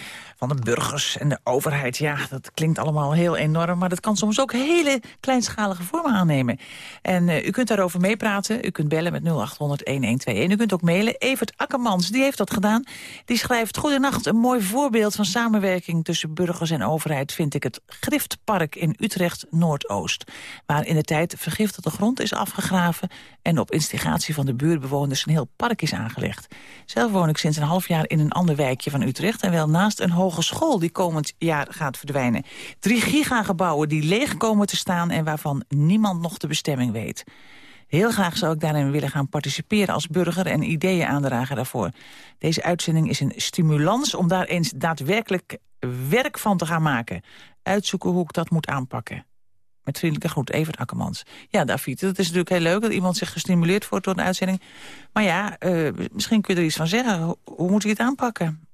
van de burgers en de overheid. Ja, dat klinkt allemaal heel enorm, maar dat kan soms ook hele kleinschalige vormen aannemen. En eh, u kunt daarover meepraten. U kunt bellen met 0800-1121. U kunt ook mailen. Evert Akkermans, die heeft dat gedaan. Die schrijft, goedenacht, een mooi voorbeeld van samenwerking tussen burgers en overheid vind ik het Griftpark in Utrecht Noordoost. Waar in de tijd vergiftigde grond is afgegraven en op instigatie van de buurtbewoners een heel park is aangelegd. Zelf woon ik sinds een half jaar in een ander wijkje van Utrecht en wel naast een hogeschool die komend jaar gaat verdwijnen. Drie gigagebouwen die leeg komen te staan en waarvan niemand nog de bestemming weet. Heel graag zou ik daarin willen gaan participeren als burger en ideeën aandragen daarvoor. Deze uitzending is een stimulans om daar eens daadwerkelijk werk van te gaan maken. Uitzoeken hoe ik dat moet aanpakken. Met vriendelijke groet, Evert Akkermans. Ja, David, dat is natuurlijk heel leuk dat iemand zich gestimuleerd wordt door een uitzending. Maar ja, uh, misschien kun je er iets van zeggen. Hoe, hoe moet je het aanpakken?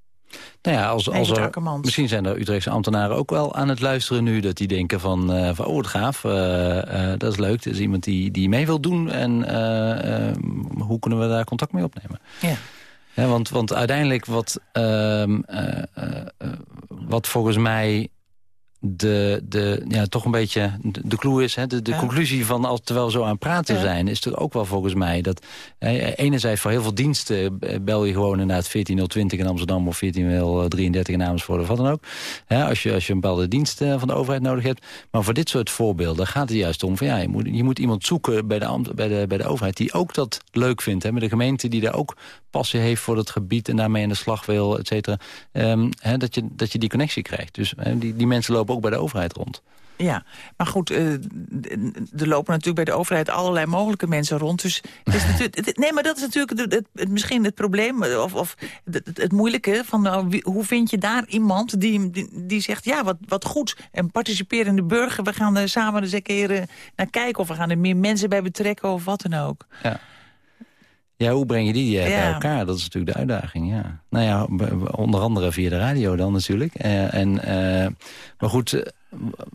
Nou ja, als, als er, misschien zijn er Utrechtse ambtenaren ook wel aan het luisteren nu... dat die denken van, uh, van oh, wat gaaf, uh, uh, dat is leuk. Er is iemand die, die mee wil doen en hoe kunnen we daar contact mee opnemen? Ja. ja want, want uiteindelijk wat, ehm, wat volgens mij de, de, ja, toch een beetje de, de clue is, hè, de, de ja. conclusie van als terwijl we zo aan het praten ja. zijn, is er ook wel volgens mij dat hè, enerzijds voor heel veel diensten bel je gewoon inderdaad 14020 in Amsterdam of 1433 in Amersfoort of wat dan ook. Hè, als, je, als je een bepaalde dienst van de overheid nodig hebt. Maar voor dit soort voorbeelden gaat het juist om van ja, je moet, je moet iemand zoeken bij de, bij, de, bij de overheid die ook dat leuk vindt. Hè, met de gemeente die daar ook passie heeft voor het gebied en daarmee aan de slag wil, et cetera. Um, dat, je, dat je die connectie krijgt. Dus hè, die, die mensen lopen ook bij de overheid rond. Ja, maar goed, uh, er lopen natuurlijk bij de overheid allerlei mogelijke mensen rond. Dus het is natuurlijk, nee, maar dat is natuurlijk het, het, misschien het probleem of, of het, het moeilijke. Van, nou, hoe vind je daar iemand die, die, die, zegt, ja, wat, wat goed. En participerende burger, we gaan er samen eens een keer naar kijken... of we gaan er meer mensen bij betrekken of wat dan ook. Ja. Ja, hoe breng je die ja. bij elkaar? Dat is natuurlijk de uitdaging, ja. Nou ja, onder andere via de radio dan natuurlijk. Uh, en, uh, maar goed,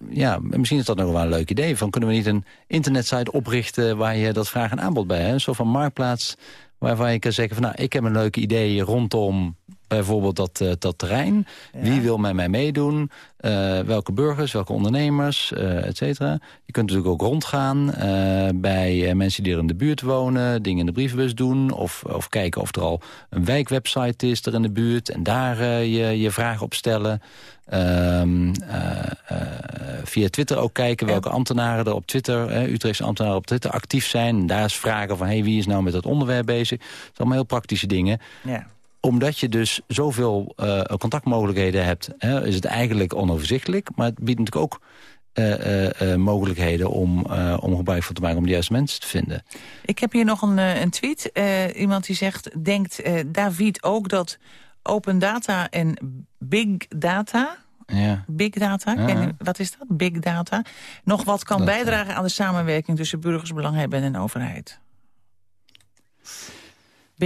ja, misschien is dat nog wel een leuk idee. Van, kunnen we niet een internetsite oprichten waar je dat vraag en aanbod bij hebt? Een soort van marktplaats waarvan je kan zeggen van... nou, ik heb een leuk idee rondom bijvoorbeeld dat, uh, dat terrein. Ja. Wie wil met mij meedoen? Uh, welke burgers, welke ondernemers, uh, et cetera. Je kunt natuurlijk ook rondgaan bij mensen die er in de buurt wonen... dingen in de brievenbus doen of, of kijken of er al een wijkwebsite is er in de buurt... en daar je, je vraag op stellen. Um, via Twitter ook kijken welke ambtenaren er op Twitter... Utrechtse ambtenaren op Twitter actief zijn. En daar is vragen van hey, wie is nou met dat onderwerp bezig. Dat zijn allemaal heel praktische dingen. Ja omdat je dus zoveel uh, contactmogelijkheden hebt, hè, is het eigenlijk onoverzichtelijk. Maar het biedt natuurlijk ook uh, uh, mogelijkheden om, om gebruik van te maken om de juiste mensen te vinden. Ik heb hier nog een, een tweet. iemand die zegt, denkt David ook dat open data en big data... Ja. Big data, ja. je, wat is dat? Big data. Nog wat kan dat, bijdragen aan de samenwerking tussen burgersbelanghebbenden en overheid.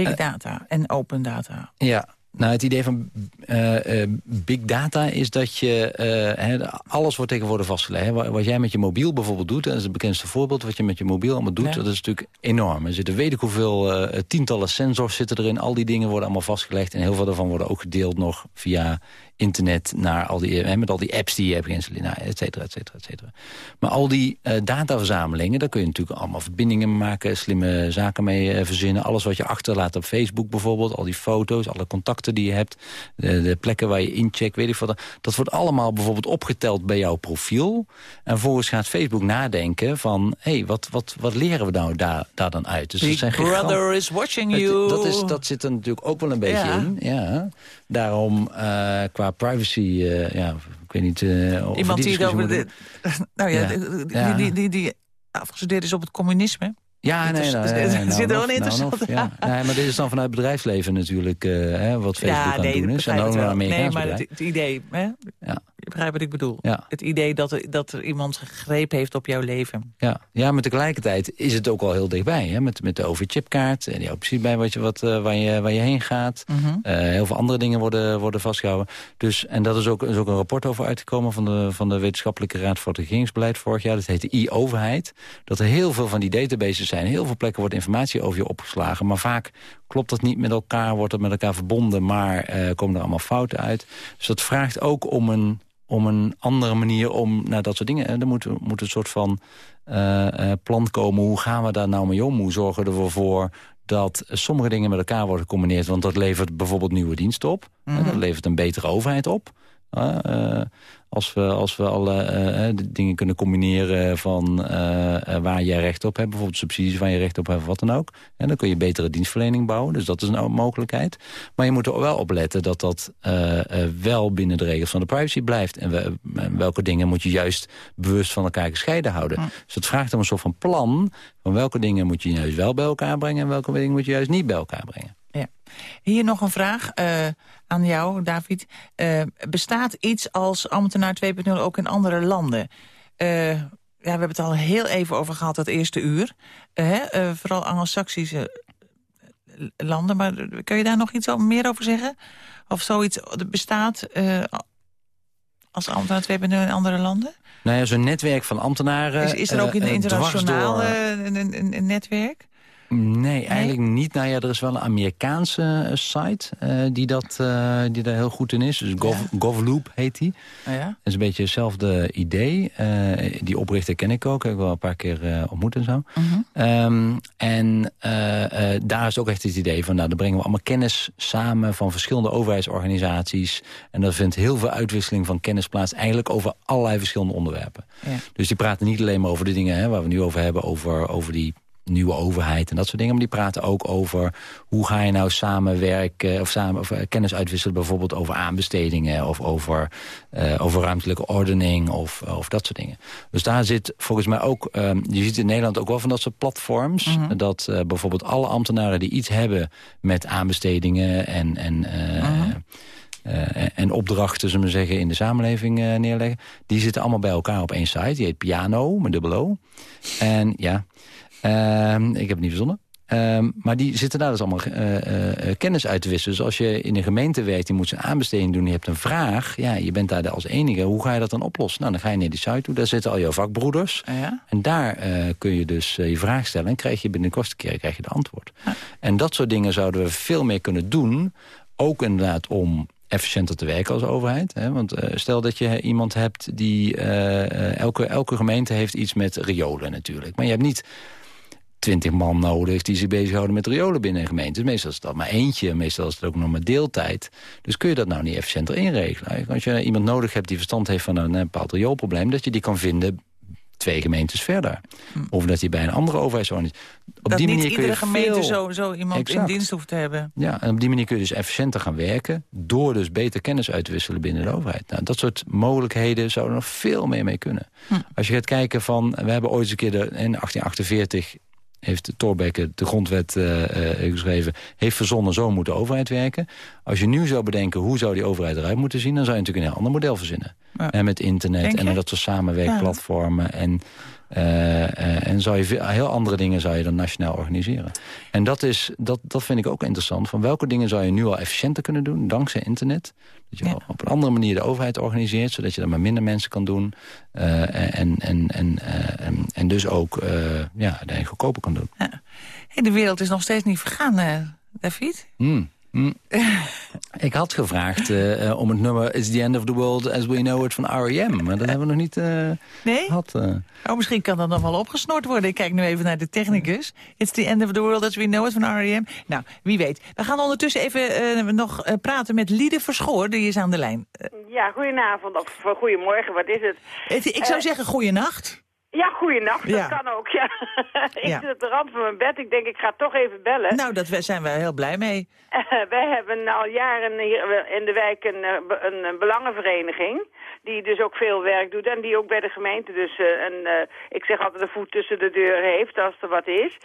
Big data en open data. Ja, nou, het idee van uh, uh, big data is dat je... Uh, he, alles wordt tegenwoordig vastgelegd. He, wat jij met je mobiel bijvoorbeeld doet... dat is het bekendste voorbeeld. Wat je met je mobiel allemaal doet, ja. dat is natuurlijk enorm. Er zitten weet ik hoeveel tientallen sensors zitten erin. Al die dingen worden allemaal vastgelegd. En heel veel daarvan worden ook gedeeld nog via internet... Naar al die, he, met al die apps die je hebt geïnstalleerd, nou, et cetera, et cetera, et cetera. Maar al die dataverzamelingen, daar kun je natuurlijk allemaal verbindingen maken... slimme zaken mee verzinnen. Alles wat je achterlaat op Facebook bijvoorbeeld. Al die foto's, alle contacten die je hebt, de, de plekken waar je incheckt, weet ik wat. Dat wordt allemaal bijvoorbeeld opgeteld bij jouw profiel. En vervolgens gaat Facebook nadenken van, hé, hey, wat, wat, wat leren we nou daar, daar dan uit? Dus Big zijn brother is watching you. Dat, is, dat zit er natuurlijk ook wel een beetje ja. in. Ja. Daarom uh, qua privacy, uh, ja, ik weet niet... Uh, Iemand die, die over de, (laughs) nou ja, ja. Die, die, die, die, die afgestudeerd is op het communisme. Ja, nee, nou, (laughs) nee, nee, zit wel interessant. Nou, ja. nee, maar dit is dan vanuit bedrijfsleven natuurlijk uh, hè, wat Facebook ja, nee, aan het doen is. En ook een Amerikaans Nee, maar bedrijf. het, het idee, hè? Ja. Je begrijpt wat ik bedoel. Ja. Het idee dat er, dat er iemand greep heeft op jouw leven. Ja, ja, maar tegelijkertijd is het ook al heel dichtbij. Hè? Met, met de overchipkaart. En die precies bij wat je, wat, eh, waar, je, waar je heen gaat. Eh, heel veel andere dingen worden, worden vastgehouden. Dus, en dat is ook, is ook een rapport over uitgekomen... van de, van de Wetenschappelijke Raad voor het Regeringsbeleid vorig jaar. Dat heet de e-overheid. Dat er heel veel van die databases zijn. Heel veel plekken wordt informatie over je opgeslagen. Maar vaak klopt dat niet met elkaar, wordt het met elkaar verbonden... maar eh, komen er allemaal fouten uit. Dus dat vraagt ook om een om een andere manier om naar dat soort dingen... Er moet, moet een soort van eh, eh, plan komen. Hoe gaan we daar nou mee om? Hoe zorgen we ervoor dat sommige dingen met elkaar worden gecombineerd? Want dat levert bijvoorbeeld nieuwe diensten op. Mhm. Dat levert een betere overheid op. Uh, uh, als we, als we alle uh, dingen kunnen combineren van waar jij recht op hebt... bijvoorbeeld subsidies waar je recht op hebt of wat dan ook... En dan kun je betere dienstverlening bouwen, dus dat is een mogelijkheid. Maar je moet er wel op letten dat dat wel binnen de regels van de privacy blijft. En we, welke dingen moet je juist bewust van elkaar gescheiden houden. Dus het vraagt om een soort van plan... van welke dingen moet je juist wel bij elkaar brengen... en welke dingen moet je juist niet bij elkaar brengen. Ja. Hier nog een vraag aan jou, David. Uh, bestaat iets als ambtenaar 2.0 ook in andere landen? Uh, ja, we hebben het al heel even over gehad, dat eerste uur. vooral Anglo-Saxische landen. Maar kun je daar nog iets meer over zeggen? Of zoiets bestaat als ambtenaar 2.0 in andere landen? Nou ja, zo'n netwerk van ambtenaren... Is, is er ook in uh, internationaal door... een, een, een netwerk? Nee, eigenlijk niet. Nou ja, er is wel een Amerikaanse uh, site uh, die, dat, uh, die daar heel goed in is. Dus Gov, ja. GovLoop heet die. Oh ja? Dat is een beetje hetzelfde idee. die oprichter ken ik ook. Heb ik wel een paar keer ontmoet en zo. -huh. um, en daar is ook echt het idee van... Nou, dan brengen we allemaal kennis samen van verschillende overheidsorganisaties. En er vindt heel veel uitwisseling van kennis plaats. Eigenlijk over allerlei verschillende onderwerpen. Ja. Dus die praten niet alleen maar over de dingen hè, waar we nu over hebben. Over, over die nieuwe overheid en dat soort dingen. Maar die praten ook over hoe ga je nou samenwerken... of, samen, of uh, kennis uitwisselen bijvoorbeeld over aanbestedingen... of over, uh, over ruimtelijke ordening of, of dat soort dingen. Dus daar zit volgens mij ook... Um, je ziet in Nederland ook wel van dat soort platforms... Mhm. Mm -hmm. dat uh, bijvoorbeeld alle ambtenaren die iets hebben met aanbestedingen... en, en Mhm. uh, en opdrachten, zullen we zeggen, in de samenleving uh, neerleggen. Die zitten allemaal bij elkaar op één site. Die heet Piano, met dubbel O. En ja, uh, ik heb het niet verzonnen. Um, maar die zitten daar dus allemaal uh, kennis uit te wisselen. Dus als je in een gemeente werkt, die moet zijn aanbesteding doen... je hebt een vraag, ja, je bent daar als enige. Hoe ga je dat dan oplossen? Nou, dan ga je naar die site toe, daar zitten al jouw vakbroeders. Ja? En daar kun je dus je vraag stellen... en krijg je binnen de kortste keer krijg je de antwoord. Ja. En dat soort dingen zouden we veel meer kunnen doen. Ook inderdaad om efficiënter te werken als overheid. Hè? Want uh, stel dat je iemand hebt die... Uh, elke, elke gemeente heeft iets met riolen natuurlijk. Maar je hebt niet twintig man nodig die zich bezighouden met riolen binnen een gemeente. Meestal is dat maar eentje, meestal is het ook nog maar deeltijd. Dus kun je dat nou niet efficiënter inregelen? Als je iemand nodig hebt die verstand heeft van een, bepaald rioolprobleem... dat je die kan vinden twee gemeentes verder. Of dat hij bij een andere overheidsorganisatie... Op dat die niet manier kun iedere je gemeente veel... zo, zo iemand Exact. in dienst hoeft te hebben. Ja, en op die manier kun je dus efficiënter gaan werken... door dus beter kennis uit te wisselen binnen de overheid. Nou, dat soort mogelijkheden zouden er nog veel meer mee kunnen. Hm. Als je gaat kijken van... we hebben ooit eens een keer de, in 1848 heeft Thorbecke de grondwet uh, uh, geschreven... heeft verzonnen, zo moet de overheid werken. Als je nu zou bedenken hoe zou die overheid eruit moeten zien... dan zou je natuurlijk een heel ander model verzinnen. Ja. En met internet en dat soort samenwerkplatformen... En, uh, en zou je veel, heel andere dingen zou je dan nationaal organiseren. En dat, is, dat, dat vind ik ook interessant. Van welke dingen zou je nu al efficiënter kunnen doen, dankzij internet? Dat je Ja. op een andere manier de overheid organiseert... zodat je dat met minder mensen kan doen. Uh, en, en, en, uh, en, en dus ook uh, ja, uiteindelijk goedkoper kan doen. Hey, de wereld is nog steeds niet vergaan, uh, David. Hmm. (laughs) Ik had gevraagd uh, om het nummer It's the End of the World as We Know It van R.E.M. Maar dat hebben we nog niet uh, nee? gehad. Uh. Oh, misschien kan dat nog wel opgesnord worden. Ik kijk nu even naar de technicus. It's the End of the World as We Know It van R.E.M. Nou, wie weet. We gaan ondertussen even nog praten met Liede Verschoor. Die is aan de lijn. Ja, goedenavond of goedemorgen, wat is het? Ik zou zeggen goeienacht. Ja, goeienacht. Ja. Dat kan ook, ja. (laughs) ik Ja. zit op de rand van mijn bed. Ik denk, ik ga toch even bellen. Nou, daar zijn we heel blij mee. (laughs) wij hebben al jaren hier in de wijk een, eh, een, een belangenvereniging. Die dus ook veel werk doet. En die ook bij de gemeente dus eh, een, eh, ik zeg altijd een voet tussen de deur heeft als er wat is.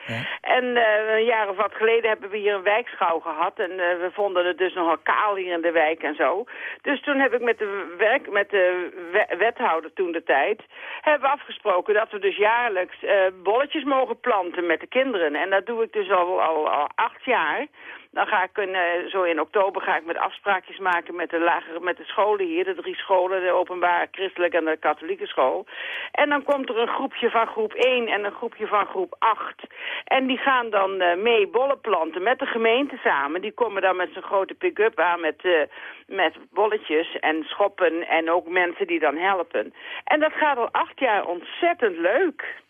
En eh, een jaar of wat geleden hebben we hier een wijkschouw gehad. En we vonden het dus nogal kaal hier in de wijk en zo. Dus toen heb ik met de, werk, met de we- wethouder toen de tijd... hebben we afgesproken dat we dus jaarlijks eh, bolletjes mogen planten met de kinderen. En dat doe ik dus al, al, al acht jaar. Dan ga ik een, eh, zo in oktober ga ik met afspraakjes maken met de lagere, met de scholen hier, de drie scholen, de openbare, christelijke en de katholieke school. En dan komt er een groepje van groep 1 en een groepje van groep 8. En die gaan dan eh, mee bollen planten met de gemeente samen. Die komen dan met zo'n grote pick-up aan met, eh, met bolletjes en schoppen en ook mensen die dan helpen. En dat gaat al acht jaar ontzettend leuk.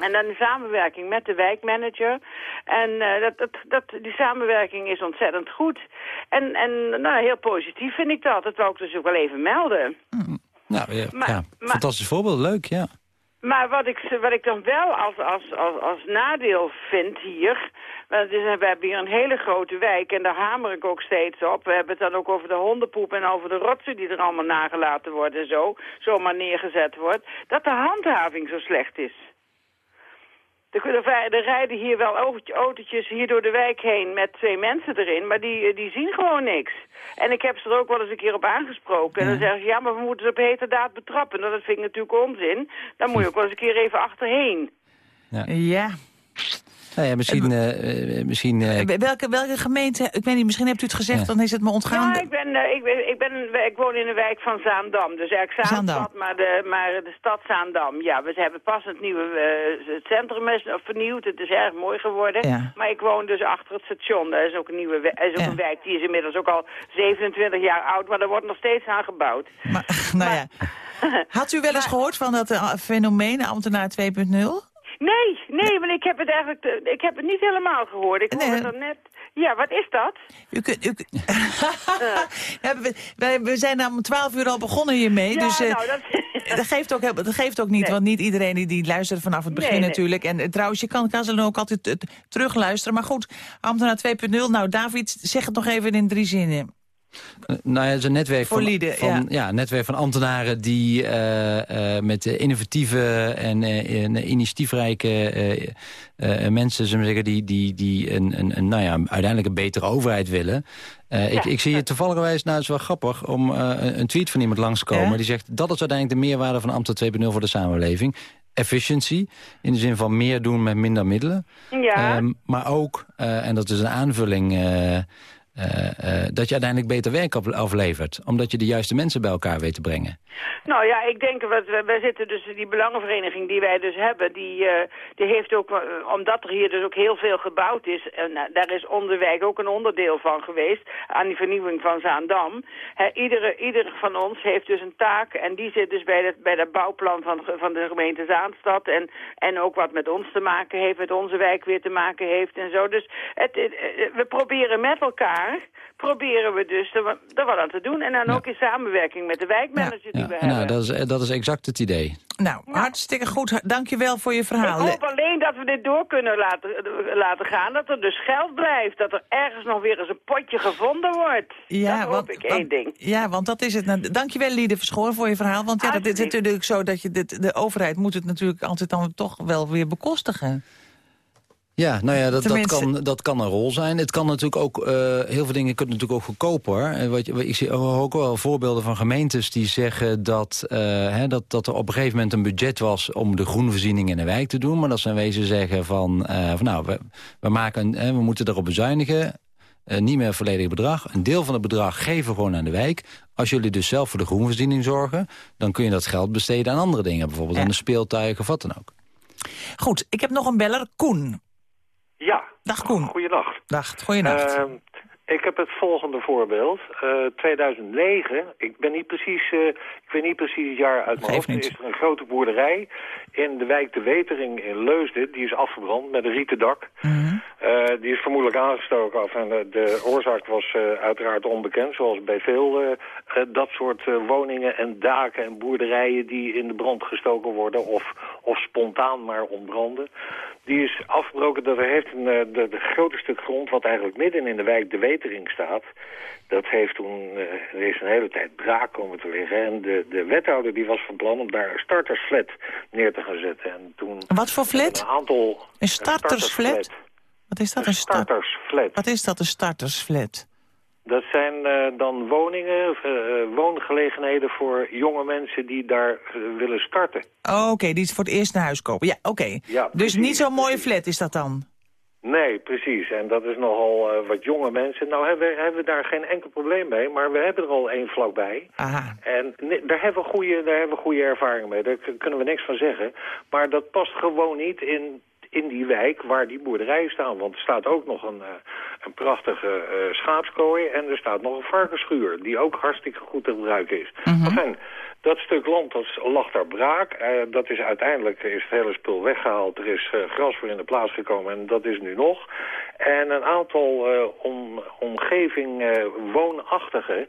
En dan de samenwerking met de wijkmanager. En eh, dat, dat, dat, die samenwerking is ontzettend goed. En, en nou, heel positief vind ik dat. Dat wou ik dus ook wel even melden. Nou, ja, Maar- ja, maar- fantastisch voorbeeld. Leuk, ja. Maar wat ik, wat ik dan wel als, als, als, als nadeel vind hier... Want het is, we hebben hier een hele grote wijk en daar hamer ik ook steeds op. We hebben het dan ook over de hondenpoep en over de rotsen die er allemaal nagelaten worden en zo. Zomaar neergezet wordt. Dat de handhaving zo slecht is. Er, rijden hier wel autootje- autootjes hier door de wijk heen met twee mensen erin, maar die, die zien gewoon niks. En ik heb ze er ook wel eens een keer op aangesproken. En dan zeggen ze, ja, maar we moeten ze op heterdaad betrappen. Nou, dat vind ik natuurlijk onzin. Dan moet je ook wel eens een keer even achterheen. Ja. Nou ja, misschien... eh, eh, misschien eh, Welke, welke gemeente, ik weet niet, misschien hebt u het gezegd, Ja. dan is het me ontgaan. Ja, ik, ben, eh, ik, ben, ik, ben, ik woon in de wijk van Zaandam. Dus eigenlijk Zaandam. Zaanstad, maar de, maar de stad Zaandam. Ja, we hebben pas het nieuwe het centrum is vernieuwd. Het is erg mooi geworden. Ja. Maar ik woon dus achter het station. Dat is ook een nieuwe we- is ook Ja. een wijk. Die is inmiddels ook al 27 jaar oud. Maar er wordt nog steeds aan gebouwd. Maar, (laughs) nou ja. Had u wel eens gehoord van dat fenomeen ambtenaar 2.0? Nee, nee, want ik heb het eigenlijk eh, ik heb het niet helemaal gehoord. Ik Nee. hoorde dat net. Ja, wat is dat? U kunt, u, kunt- (laughs) (laughs) Ja, we, we zijn om 12 uur al begonnen hiermee. Ja, dus eh, nou, dat... (laughs) dat, geeft ook, dat geeft ook niet, Nee. want niet iedereen die, die luistert vanaf het begin Nee, natuurlijk. En eh, trouwens, je kan Kazalo ook altijd eh, terugluisteren. Maar goed, ambtenaar 2.0. Nou, David, zeg het nog even in drie zinnen. Eh, Nou ja, het is een netwerk van, lieden, van, ja. netwerk van ambtenaren die eh, eh, met innovatieve en initiatiefrijke mensen, zullen zeggen, die, die, die een, een, een, nou ja, uiteindelijk een betere overheid willen. Ik, ik zie hier toevallig nou is wel grappig, om een- tweet van iemand langskomen. Ja? Die zegt, dat is uiteindelijk de meerwaarde van Ambten 2.0 voor de samenleving. Efficiency, in de zin van meer doen met minder middelen. Ja. Ehm, maar ook, en dat is een aanvulling... dat je uiteindelijk beter werk af- aflevert. Omdat je de juiste mensen bij elkaar weet te brengen. Nou ja, ik denk, wat, we- wij zitten dus, die belangenvereniging die wij dus hebben, die, eh, die heeft ook, eh, omdat er hier dus ook heel veel gebouwd is, en eh, daar is Onderwijk ook een onderdeel van geweest, aan die vernieuwing van Zaandam. Hè, iedere, ieder van ons heeft dus een taak en die zit dus bij het, bij dat bouwplan van, van de gemeente Zaanstad en, en ook wat met ons te maken heeft, met onze wijk weer te maken heeft en zo. Dus het, het- we proberen met elkaar, proberen we dus er, wa- er wat aan te doen en dan Ja. ook in samenwerking met de wijkmanager die Ja, we nou, hebben. dat, is, eh, dat is exact het idee. Nou, hartstikke goed. Dank je wel voor je verhaal. Ik hoop alleen dat we dit door kunnen laten, eh, laten gaan. Dat er dus geld blijft. Dat er ergens nog weer eens een potje gevonden wordt. dat hoop want, ik één want- ding. Ja, want dat is het. Nou, Dankjewel Liede Verschoor voor je verhaal. Want ja, dat is natuurlijk zo dat je dit, de overheid moet het natuurlijk altijd dan toch wel weer bekostigen. Ja, nou ja, dat, dat, kan, dat kan een rol zijn. Het kan natuurlijk ook, eh, heel veel dingen kunnen natuurlijk ook goedkoper. En wat, je- ik zie ook wel voorbeelden van gemeentes die zeggen dat, eh, hè, dat, dat er op een gegeven moment een budget was om de groenvoorziening in de wijk te doen. Maar dat ze in wezen zeggen van, eh, van nou, we, we, maken, een- hè, we moeten erop bezuinigen. Eh, niet meer een volledig bedrag. Een deel van het bedrag geven we gewoon aan de wijk. Als jullie dus zelf voor de groenvoorziening zorgen... dan kun je dat geld besteden aan andere dingen. Bijvoorbeeld Ja. aan de speeltuigen of wat dan ook. Goed, ik heb nog een beller. Koen. Ja, Dag Koen. goeienacht. Dag, goeienacht. Ehm, ik heb het volgende voorbeeld. Eh, 2009, ik, ben niet precies, eh, ik weet niet precies het jaar uit mijn hoofd. Is er een grote boerderij in de wijk De Wetering in Leusden. Die is afgebrand met een rieten dak. Mhm. Eh, die is vermoedelijk aangestoken af. En eh, de oorzaak was eh, uiteraard onbekend. Zoals bij veel dat soort woningen en daken en boerderijen die in de brand gestoken worden. Of of spontaan maar ontbranden. Die is afgebroken. Dat er heeft een de, de, grote stuk grond wat eigenlijk midden in de wijk De Wetering staat. Dat heeft toen, uh, er is een hele tijd braak komen te liggen. En de, de wethouder die was van plan om daar een startersflat neer te gaan zetten. En toen Wat voor flat? Een aantal... Een startersflat? Wat is dat? Een startersflat. Wat is dat, een startersflat? Dat zijn uh, dan woningen, uh, woongelegenheden voor jonge mensen die daar uh, willen starten. Oh, oké, okay. die is voor het eerst naar huis kopen. Ja, oké. Okay. Ja, dus niet zo'n mooie flat is dat dan? Nee, precies. En dat is nogal wat jonge mensen. Nou hebben we, hebben we daar geen enkel probleem mee, maar we hebben er al één vlakbij. Aha. En daar hebben, we goede, daar hebben we goede ervaring mee. Daar kunnen we niks van zeggen. Maar dat past gewoon niet in in die wijk waar die boerderijen staan. Want er staat ook nog een, uh, een prachtige uh, schaapskooi en er staat nog een varkensschuur... die ook hartstikke goed te gebruiken is. Mm -hmm. enfin, dat stuk land dat lag daar braak. Uh, dat is uiteindelijk is het hele spul weggehaald. Er is gras voor in de plaats gekomen en dat is nu nog. En een aantal om, omgeving woonachtige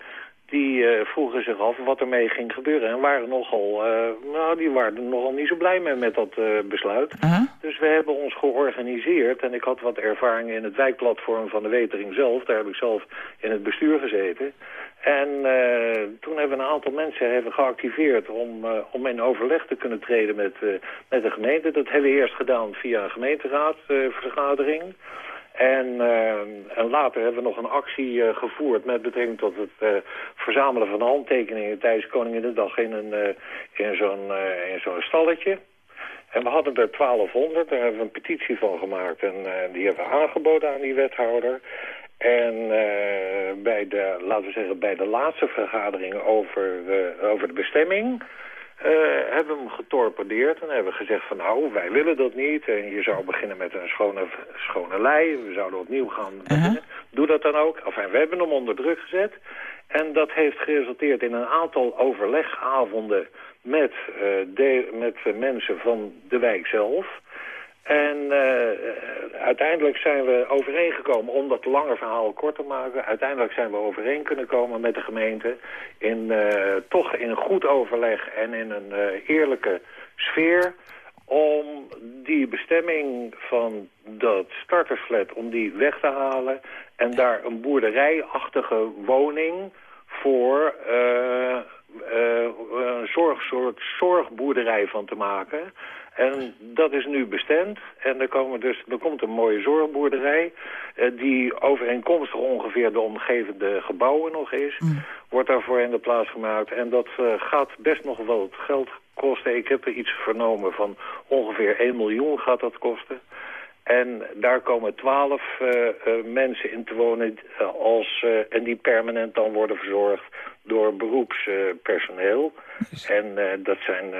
die uh, vroegen zich af wat ermee ging gebeuren. En waren nogal, uh, nou, die waren nogal niet zo blij mee met dat uh, besluit. -huh. Dus we hebben ons georganiseerd. En ik had wat ervaring in het wijkplatform van de Wetering zelf. Daar heb ik zelf in het bestuur gezeten. En toen hebben we een aantal mensen hebben geactiveerd om, om in overleg te kunnen treden met, met de gemeente. Dat hebben we eerst gedaan via een gemeenteraadsvergadering. En, uh, en later hebben we nog een actie uh, gevoerd met betrekking tot het uh, verzamelen van handtekeningen tijdens Koninginnedag in, een, in zo'n zo'n stalletje. En we hadden er 1200, daar hebben we een petitie van gemaakt en die hebben we aangeboden aan die wethouder. En bij de, laten we zeggen, bij de laatste vergadering over, over de bestemming... Uh, hebben hem getorpedeerd en hebben gezegd van nou, wij willen dat niet. En je zou beginnen met een schone, schone lei. We zouden opnieuw gaan beginnen. Uh -huh. Doe dat dan ook. Enfin, we hebben hem onder druk gezet. En dat heeft geresulteerd in een aantal overlegavonden met, uh, de, met mensen van de wijk zelf. En uh, uiteindelijk zijn we overeengekomen, om dat lange verhaal kort te maken... uiteindelijk zijn we overeen kunnen komen met de gemeente... in uh, toch in goed overleg en in een uh, eerlijke sfeer... om die bestemming van dat startersflat, om die weg te halen... en daar een boerderijachtige woning voor een zorg, zorgboerderij van te maken... En dat is nu bestemd. En er, komen dus, er komt een mooie zorgboerderij... Uh, die overeenkomstig ongeveer de omgevende gebouwen nog is. Mm. Wordt daarvoor in de plaats gemaakt. En dat uh, gaat best nog wel het geld kosten. Ik heb er iets vernomen van ongeveer 1 miljoen gaat dat kosten. En daar komen twaalf uh, mensen in te wonen als, en die permanent dan worden verzorgd door beroepspersoneel. En dat zijn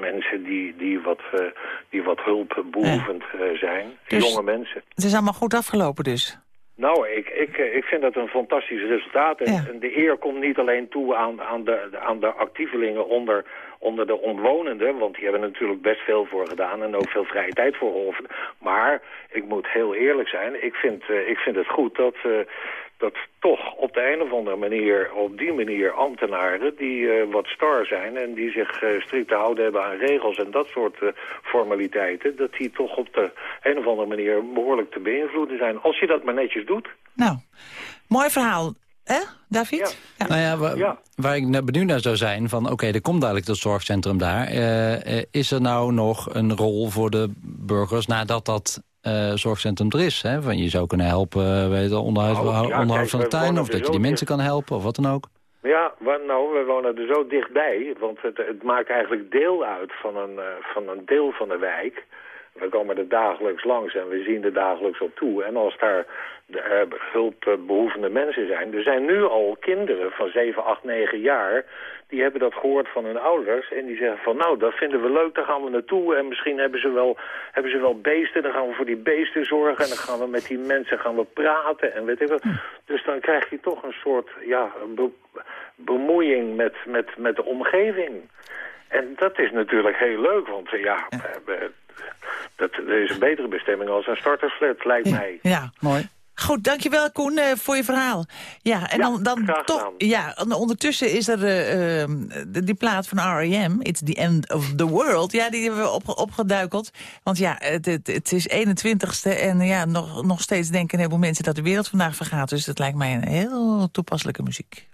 mensen die, die, wat, uh, die wat hulpbehoevend uh, zijn. Dus Jonge mensen. Het is allemaal goed afgelopen dus? Nou, ik, ik, ik vind dat een fantastisch resultaat. En, Ja. de eer komt niet alleen toe aan, aan, de, aan de actievelingen onder, onder de omwonenden. Want die hebben er natuurlijk best veel voor gedaan en ook veel vrije tijd voor geholpen. Maar ik moet heel eerlijk zijn. Ik vind, ik vind het goed dat... Dat toch op de een of andere manier, op die manier ambtenaren die uh, wat star zijn en die zich uh, strikt te houden hebben aan regels en dat soort uh, formaliteiten, dat die toch op de een of andere manier behoorlijk te beïnvloeden zijn. Als je dat maar netjes doet. Nou, mooi verhaal. Hè, David? Ja. Nou ja, wa Ja. waar ik naar benieuwd naar zou zijn... van oké, er komt dadelijk dat zorgcentrum daar. Eh, eh, is er nou nog een rol voor de burgers nadat dat eh, zorgcentrum er is? Hè? Van je zou kunnen helpen eh, bij het onderhoud, Nou, ja, onderhoud kijk, van de tuin... of dat je zo die mensen dicht. kan helpen of wat dan ook. Ja, nou, we wonen er zo dichtbij, want het, het maakt eigenlijk deel uit van een, uh, van een deel van de wijk. We komen er dagelijks langs en we zien er dagelijks op toe. En als daar de, uh, hulpbehoevende mensen zijn... Er zijn nu al kinderen van 7, 8, 9 jaar... die hebben dat gehoord van hun ouders. En die zeggen van nou, dat vinden we leuk, daar gaan we naartoe. En misschien hebben ze wel, hebben ze wel beesten. Dan gaan we voor die beesten zorgen. En dan gaan we met die mensen gaan we praten. En weet ik wat. Dus dan krijg je toch een soort ja, be bemoeiing met, met, met de omgeving. En dat is natuurlijk heel leuk, want uh, ja, dat, is een betere bestemming als een startersflat, lijkt Ja, Goed, dankjewel Koen eh, voor je verhaal. Ja, en dan, dan toch. Ja, ondertussen is er eh, ehm, die plaat van R.E.M. It's the end of the world. Ja, die hebben we op, opgeduikeld. Want ja, het, het, is 21ste en ja, nog, nog steeds denken een heleboel mensen dat de wereld vandaag vergaat. Dus dat lijkt mij een heel toepasselijke muziek.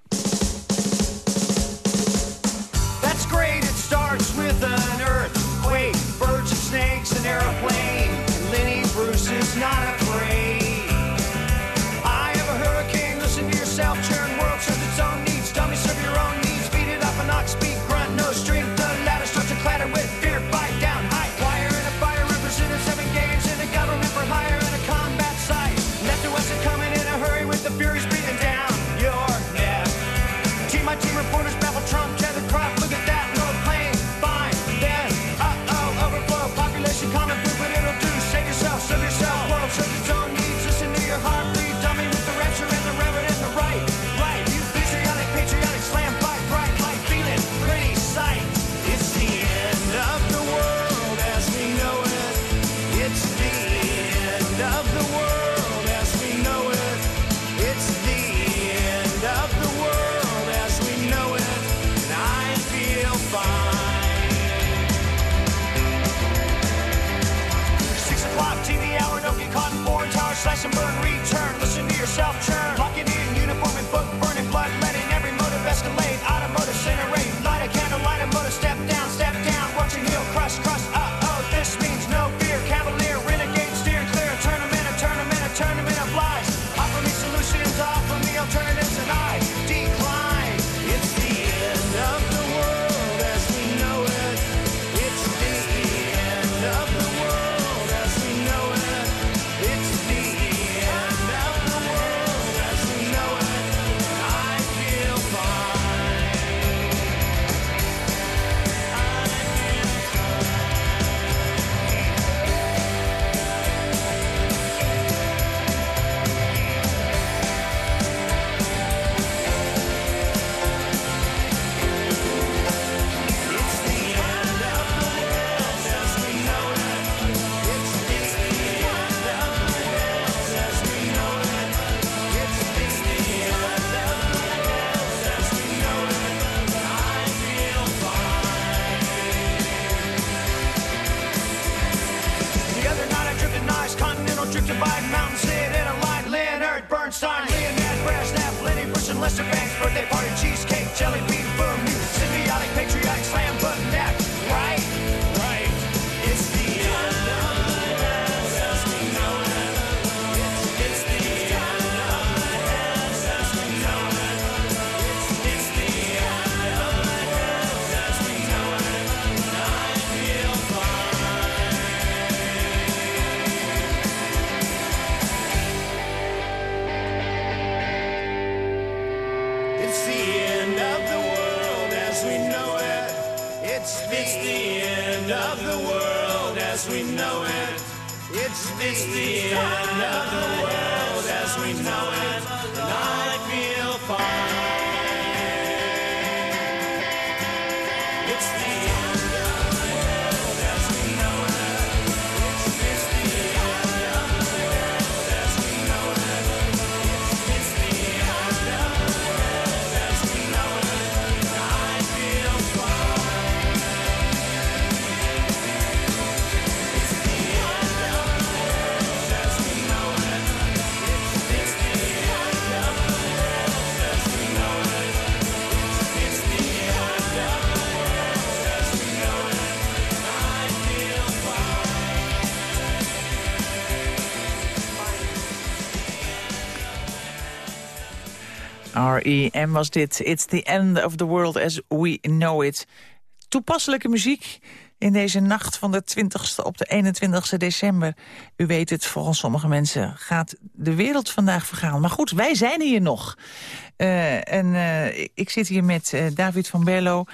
En was dit. It's the end of the world as we know it. Toepasselijke muziek in deze nacht van de 20ste op de 21ste december. U weet het, volgens sommige mensen gaat de wereld vandaag vergaan. Maar goed, wij zijn hier nog. Eh, en eh, ik zit hier met eh, David van Berlo,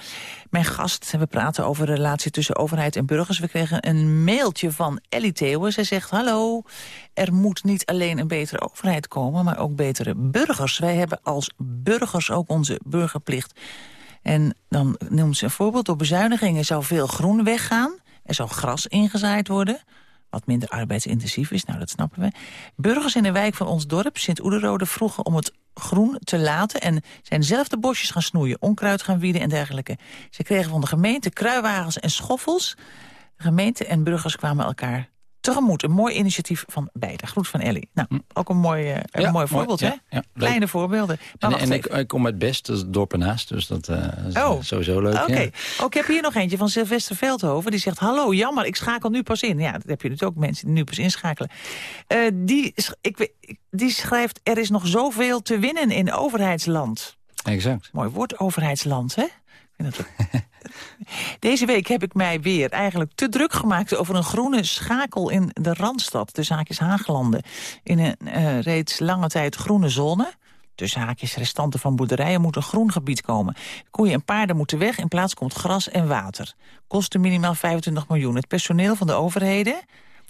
mijn gast. We praten over de relatie tussen overheid en burgers. We kregen een mailtje van Ellie Theeuwen. Zij zegt, hallo, er moet niet alleen een betere overheid komen... maar ook betere burgers. Wij hebben als burgers ook onze burgerplicht. En dan noemt ze een voorbeeld. Door bezuinigingen zou veel groen weggaan. Er zou gras ingezaaid worden wat minder arbeidsintensief is. Nou, dat snappen we. Burgers in de wijk van ons dorp, Sint-Oederode, vroegen om het groen te laten... en zijn zelf de bosjes gaan snoeien, onkruid gaan wieden en dergelijke. Ze kregen van de gemeente kruiwagens en schoffels. Gemeente en burgers kwamen elkaar tegemoet. Een mooi initiatief van beide. Groet van Ellie. Nou, ook een mooi, eh, een Hm. Ja, mooi voorbeeld, hè? ja. Kleine voorbeelden. Maar En, ik, ik kom uit Best, dat is het dorp ernaast. Dus dat eh, is Oh. sowieso leuk. Oké. ja. Oh, ik heb hier nog eentje van Sylvester Veldhoven. Die zegt, hallo, jammer, ik schakel nu pas in. Ja, dat heb je natuurlijk ook, mensen die nu pas inschakelen. Eh, die, ik, die schrijft, er is nog zoveel te winnen in overheidsland. Exact. Mooi woord, overheidsland, hè? (laughs) Deze week heb ik mij weer eigenlijk te druk gemaakt... over een groene schakel in de Randstad, de zaakjes Haaglanden. In een eh, reeds lange tijd groene zone... Tussen haakjes restanten van boerderijen moet een groen gebied komen. Koeien en paarden moeten weg, in plaats komt gras en water. Kosten minimaal 25 miljoen. Het personeel van de overheden,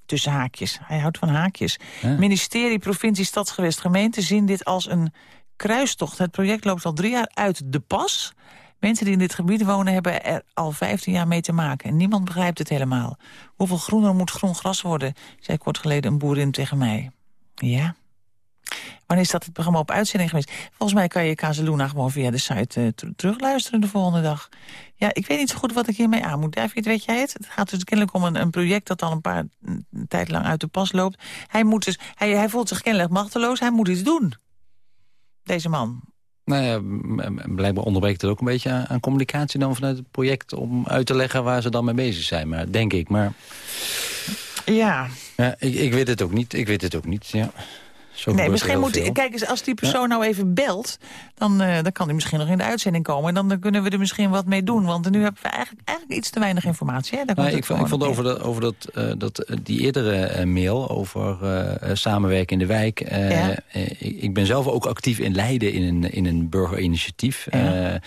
tussen haakjes, hij houdt van haakjes. Ministerie, provincie, stadsgewest, gemeente zien dit als een kruistocht. Het project loopt al drie jaar uit de pas. Mensen die in dit gebied wonen hebben er al 15 jaar mee te maken. En niemand begrijpt het helemaal. Hoeveel groener moet groen gras worden, zei kort geleden een boerin tegen mij. Ja, Wanneer is dat het programma op uitzending geweest? Volgens mij kan je Kazeluna gewoon via de site eh, ter- terugluisteren de volgende dag. Ja, ik weet niet zo goed wat ik hiermee aan moet. David, weet jij het? Het gaat dus kennelijk om een, een project dat al een paar mm, tijd lang uit de pas loopt. Hij, moet dus, hij, hij voelt zich kennelijk machteloos. Hij moet iets doen. Deze man. Nou ja, blijkbaar onderbreekt het ook een beetje aan, aan communicatie dan vanuit het project... om uit te leggen waar ze dan mee bezig zijn, maar, denk ik. Maar Ja, ja, ik, ik weet het ook niet. Ik weet het ook niet, ja. Zo nee, misschien moet... Kijk eens, als die persoon nou even belt... Dan, eh, dan kan hij misschien nog in de uitzending komen. En dan, dan kunnen we er misschien wat mee doen. Want nu hebben we eigenlijk, eigenlijk iets te weinig informatie. Hè? Daar Nou, komt ik, vond- ik vond over, dat, over dat, eh, dat, eh, die eerdere mail over samenwerken in de wijk. Ja. ik ben zelf ook actief in Leiden in een, in een burgerinitiatief. Ja.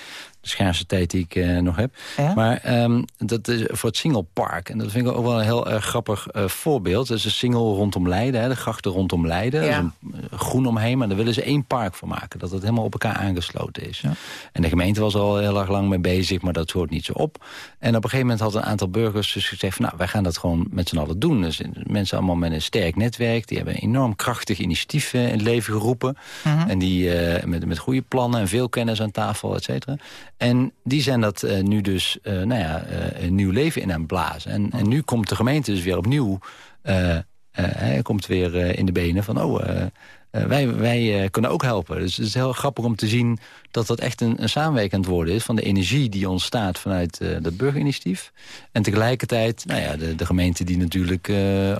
Schaarste tijd die ik eh, nog heb. Ja. Maar ehm, dat is voor het Singelpark. En dat vind ik ook wel een heel erg grappig eh, voorbeeld. Dat is een single rondom Leiden, hè, de grachten rondom Leiden. Ja. Een, groen omheen, maar daar willen ze één park van maken. Dat het helemaal op elkaar aangesloten is. En de gemeente was er al heel erg lang mee bezig, maar dat hoort niet zo op. En op een gegeven moment had een aantal burgers dus gezegd... Van, nou, wij gaan dat gewoon met z'n allen doen. Dus mensen allemaal met een sterk netwerk. Die hebben enorm krachtig initiatief eh, in het leven geroepen. En die met, met goede plannen en veel kennis aan tafel, et cetera. En die zijn dat eh, nu dus eh, nou ja, eh, een nieuw leven in aan blazen. En, en nu komt de gemeente dus weer opnieuw... komt weer in de benen van... oh, wij, wij kunnen ook helpen. Dus het is heel grappig om te zien dat dat echt een, een het worden is... van de energie die ontstaat vanuit dat burgerinitiatief. En tegelijkertijd nou ja, de, de gemeente die natuurlijk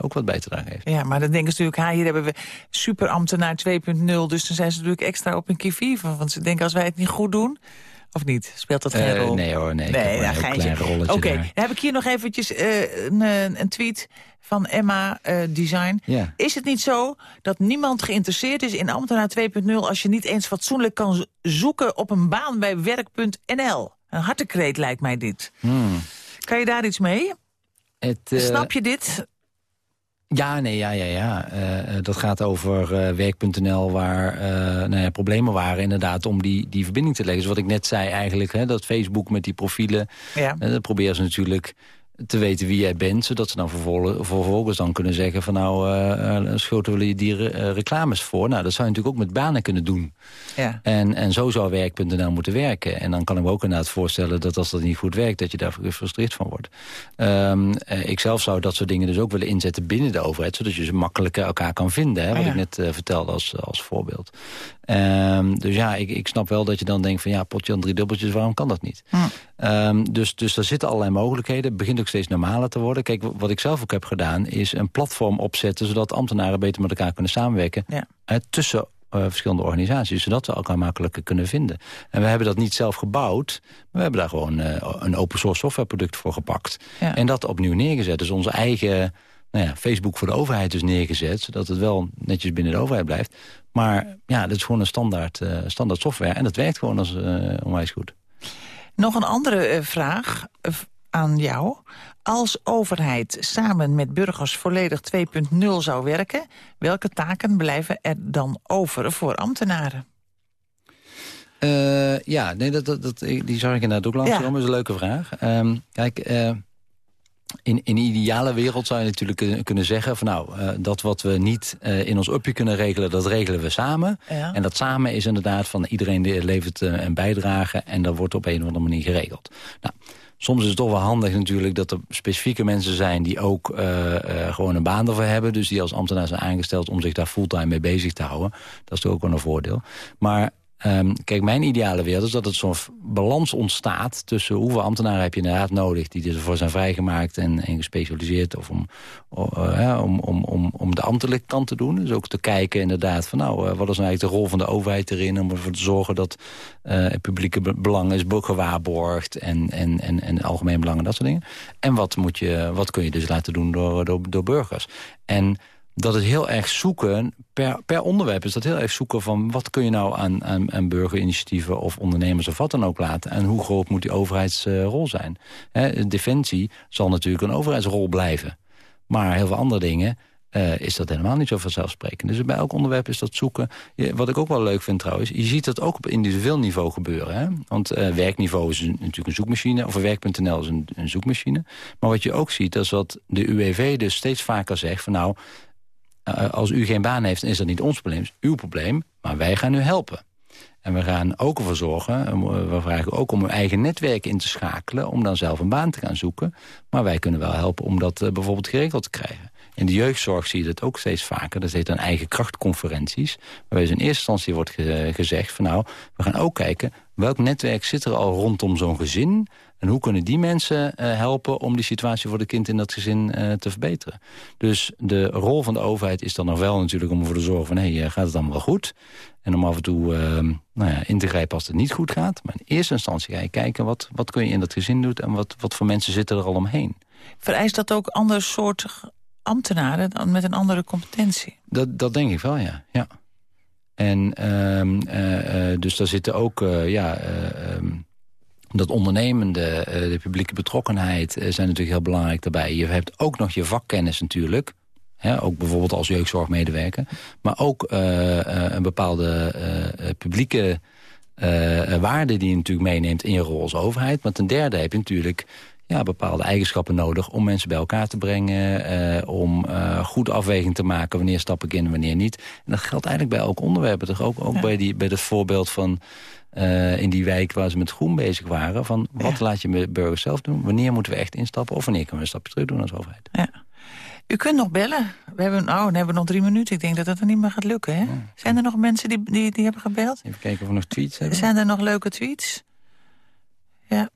ook wat bij te dragen heeft. Ja, maar dan denken ze natuurlijk, hier hebben we superambtenaar 2.0... dus dan zijn ze natuurlijk extra op een kivive. Want ze denken, als wij het niet goed doen... Of niet? Speelt dat geen Eh, rol? nee hoor, nee. een klein rolletje Oké, dan heb ik hier nog eventjes eh, een, eh, een tweet van Emma Design. Ja. Is het niet zo dat niemand geïnteresseerd is in ambtenaar 2.0... als je niet eens fatsoenlijk kan zo- zoeken op een baan bij werk.nl? Een hartekreet lijkt mij dit. Hmm. Kan je daar iets mee? Het, Snap je dit? Ja, nee, ja, ja, ja. Eh, eh, dat gaat over eh, werk.nl waar eh, nou ja, problemen waren inderdaad om die, die verbinding te leggen. Dus wat ik net zei eigenlijk, hè, dat Facebook met die profielen, Ja. dat proberen ze natuurlijk te weten wie jij bent, zodat ze dan vervolgens, vervolgens dan kunnen zeggen van nou, eh, schoten we je die re- eh, reclames voor. Nou, dat zou je natuurlijk ook met banen kunnen doen. Ja. En, en zo zou werk.nl moeten werken. En dan kan ik me ook inderdaad voorstellen dat als dat niet goed werkt... dat je daar gefrustreerd van wordt. Eh, ik zelf zou dat soort dingen dus ook willen inzetten binnen de overheid... zodat je ze makkelijker elkaar kan vinden. Hè, wat Oh ja. ik net vertelde als, als voorbeeld. Ehm, dus ja, ik, ik snap wel dat je dan denkt van... ja, potje aan drie dubbeltjes, waarom kan dat niet? Hm. Ehm, dus, dus er zitten allerlei mogelijkheden. Het begint ook steeds normaler te worden. Kijk, wat ik zelf ook heb gedaan... is een platform opzetten... zodat ambtenaren beter met elkaar kunnen samenwerken... Ja. tussen eh, verschillende organisaties... zodat we elkaar makkelijker kunnen vinden. En we hebben dat niet zelf gebouwd... maar we hebben daar gewoon eh, een open source softwareproduct voor gepakt. Ja. En dat opnieuw neergezet. Dus onze eigen nou ja, Facebook voor de overheid dus neergezet... zodat het wel netjes binnen de overheid blijft. Maar ja, dat is gewoon een standaard, eh, standaard software. En dat werkt gewoon als eh, onwijs goed. Nog een andere eh, vraag aan jou. Als overheid samen met burgers volledig 2.0 zou werken... welke taken blijven er dan over voor ambtenaren? Ja, nee, dat, dat, dat, die zag ik inderdaad ook langs. Ja. Dat is een leuke vraag. Ehm, kijk, in, in een ideale wereld zou je natuurlijk kunnen- zeggen... van nou, eh, dat wat we niet eh, in ons upje kunnen regelen, dat regelen we samen. Ja. En dat samen is inderdaad van iedereen die levert eh, een bijdrage... en dat wordt op een of andere manier geregeld. Nou, soms is het toch wel handig natuurlijk dat er specifieke mensen zijn... die ook gewoon een baan ervoor hebben. Dus die als ambtenaar zijn aangesteld om zich daar fulltime mee bezig te houden. Dat is toch ook wel een voordeel. Maar Ehm, kijk, mijn ideale wereld is dat het zo'n balans ontstaat... tussen hoeveel ambtenaren heb je inderdaad nodig... die ervoor zijn vrijgemaakt en, en gespecialiseerd... of om, eh, om, om, om, om de ambtelijke kant te doen. Dus ook te kijken inderdaad van... nou, eh, wat is nou eigenlijk de rol van de overheid erin... om ervoor te zorgen dat eh, het publieke be- belang is gewaarborgd... En, en, en, en algemeen belang en dat soort dingen. En wat, moet je, wat kun je dus laten doen door, door, door burgers. En dat het heel erg zoeken, per, per onderwerp is dat heel erg zoeken van wat kun je nou aan, aan, burgerinitiatieven of ondernemers of wat dan ook laten. En hoe groot moet die overheidsrol zijn. Defensie zal natuurlijk een overheidsrol blijven. Maar heel veel andere dingen eh, is dat helemaal niet zo vanzelfsprekend. Dus bij elk onderwerp is dat zoeken. Wat ik ook wel leuk vind trouwens, je ziet dat ook op individueel niveau gebeuren. Hè? Want eh, werkniveau is natuurlijk een zoekmachine, of werk.nl is een, zoekmachine. Maar wat je ook ziet, dat is wat de UWV dus steeds vaker zegt van nou, eh, als u geen baan heeft, is dat niet ons probleem, uw probleem. Maar wij gaan u helpen. En we gaan ook ervoor zorgen, eh, we vragen ook om uw eigen netwerk in te schakelen... om dan zelf een baan te gaan zoeken. Maar wij kunnen wel helpen om dat eh, bijvoorbeeld geregeld te krijgen. In de jeugdzorg zie je dat ook steeds vaker. Dat heet dan eigen krachtconferenties. Waarbij dus in eerste instantie wordt ge- gezegd van nou, we gaan ook kijken... welk netwerk zit er al rondom zo'n gezin... En hoe kunnen die mensen eh, helpen om die situatie voor de kind in dat gezin eh, te verbeteren? Dus de rol van de overheid is dan nog wel natuurlijk om ervoor te zorgen van... hé, hey, eh, gaat het allemaal wel goed? En om af en toe eh, nou ja, in te grijpen als het niet goed gaat. Maar in eerste instantie ga je kijken wat, wat kun je in dat gezin doen... en wat, wat voor mensen zitten er al omheen. Vereist dat ook ander soort ambtenaren dan met een andere competentie? Dat, dat denk ik wel, ja. ja. En ehm, eh, eh, dus daar zitten ook, eh, ja, eh, ehm, dat ondernemende, de publieke betrokkenheid zijn natuurlijk heel belangrijk daarbij. Je hebt ook nog je vakkennis natuurlijk. Hè, ook bijvoorbeeld als jeugdzorgmedewerker. Maar ook een bepaalde publieke eh, waarde die je natuurlijk meeneemt in je rol als overheid. Maar ten derde heb je natuurlijk ja, bepaalde eigenschappen nodig om mensen bij elkaar te brengen. eh, om eh, goed afweging te maken wanneer stap ik in en wanneer niet. En dat geldt eigenlijk bij elk onderwerp. Toch ook ook bij, die, bij het voorbeeld van eh, in die wijk waar ze met groen bezig waren. Van wat laat je met burgers zelf doen? Wanneer moeten we echt instappen? Of wanneer kunnen we een stapje terug doen als overheid? Ja. U kunt nog bellen. We hebben, oh, dan hebben we nog drie minuten. Ik denk dat dat er niet meer gaat lukken. Hè? Zijn er nog mensen die, die, die hebben gebeld? Even kijken of we nog tweets hebben. Zijn er nog leuke tweets? Ja.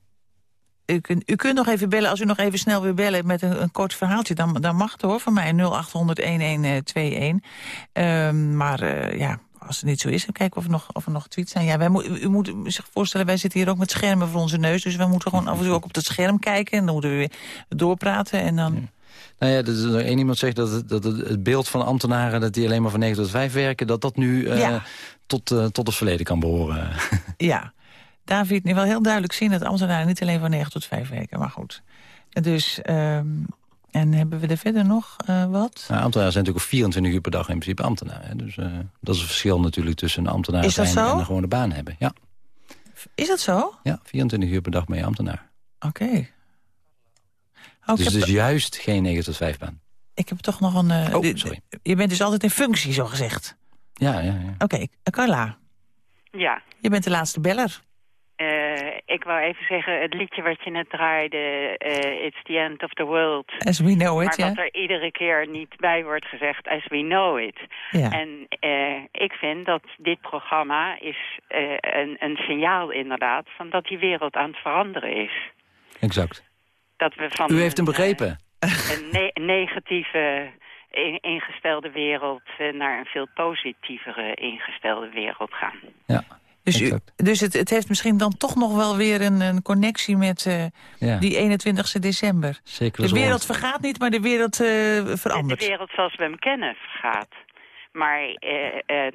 U kunt, u kunt nog even bellen, als u nog even snel wil bellen met een, een kort verhaaltje, dan, dan mag het hoor, van mij 0800-1121. Ehm, maar eh, ja, als het niet zo is, dan kijken of er nog, of er nog tweets zijn. Ja, wij moet, u moet zich voorstellen, wij zitten hier ook met schermen voor onze neus, dus we moeten gewoon af en toe ook op het scherm kijken en dan moeten we weer doorpraten en dan... Nou ja, er is nog één iemand zegt dat, het, dat het, beeld van ambtenaren... dat die alleen maar van 9 tot 5 werken... dat dat nu eh, tot, eh, tot het verleden kan behoren. Ja, David, nu wel heel duidelijk zien dat ambtenaren niet alleen van 9 tot 5 werken, maar goed. Dus, ehm, en hebben we er verder nog eh, wat? Nou, ambtenaren zijn natuurlijk ook 24 uur per dag in principe ambtenaar. Hè? Dus eh, dat is het verschil natuurlijk tussen een ambtenaar zijn zo? en een gewone baan hebben. Ja, Is dat zo? ja 24 uur per dag ben je ambtenaar. Oké. Oh, dus het heb, is juist geen 9 tot 5 baan. ik heb toch nog een... eh, Oh, sorry. Je bent dus altijd in functie, zo gezegd. Ja, ja, ja. Oké, Carla, Ja, je bent de laatste beller. Eh, ik wou even zeggen, het liedje wat je net draaide, eh, It's the End of the World. As we know maar it, ja. wat er iedere keer niet bij wordt gezegd, as we know it. Ja. En eh, ik vind dat dit programma is eh, een, een signaal inderdaad... van dat die wereld aan het veranderen is. Exact. Dat we van U heeft hem een, begrepen. een ne- negatieve in- ingestelde wereld naar een veel positievere ingestelde wereld gaan. Ja, Dus, u, dus het, het heeft misschien dan toch nog wel weer een, een connectie met eh, Ja, die 21 december. zeker. De wereld vergaat niet, maar de wereld eh, De verandert. wereld zoals we hem kennen vergaat. Maar eh,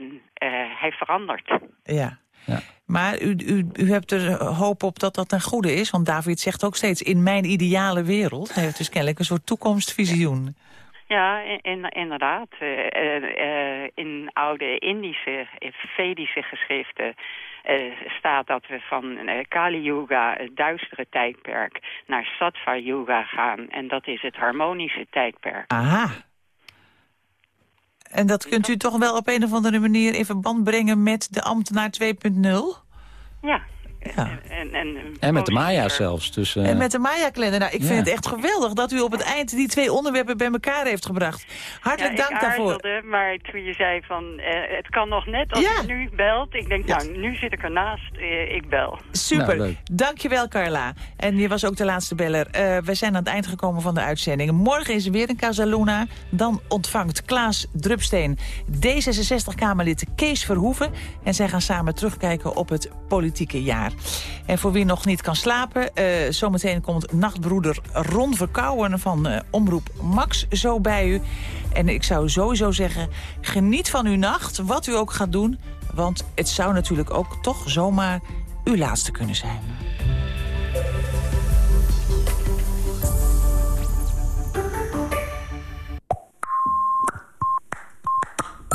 hij verandert. Ja. Ja. Maar u, u, u hebt er hoop op dat dat ten goede is. Want David zegt ook steeds in mijn ideale wereld. Hij heeft dus kennelijk een soort toekomstvisioen. Ja, in- in- inderdaad. Eh, eh, in oude Indische, Vedische geschriften eh, staat dat we van eh, Kali Yuga, het duistere tijdperk, naar Sattva Yuga gaan. En dat is het harmonische tijdperk. Aha. En dat kunt u toch wel op een of andere manier in verband brengen met de ambtenaar 2.0? Ja. Ja. En, en, En met de Maya's zelfs. Dus, eh, En met de Maya-kalender. Nou, ik vind Ja. het echt geweldig dat u op het eind die twee onderwerpen bij elkaar heeft gebracht. Hartelijk ja, dank ik daarvoor. aarzelde, maar toen je zei van, eh, het kan nog net als Ja. je nu belt. Ik denk, Ja. nou, nu zit ik ernaast, eh, ik bel. Super. Nou. Dankjewel, Carla. En je was ook de laatste beller. Eh, we zijn aan het eind gekomen van de uitzending. Morgen is er weer een Casaluna. Dan ontvangt Klaas Drupsteen D66-Kamerlid Kees Verhoeven. En zij gaan samen terugkijken op het politieke jaar. En voor wie nog niet kan slapen... eh, zometeen komt nachtbroeder Ron Verkouwen van eh, Omroep Max zo bij u. En ik zou sowieso zeggen, geniet van uw nacht, wat u ook gaat doen. Want het zou natuurlijk ook toch zomaar uw laatste kunnen zijn.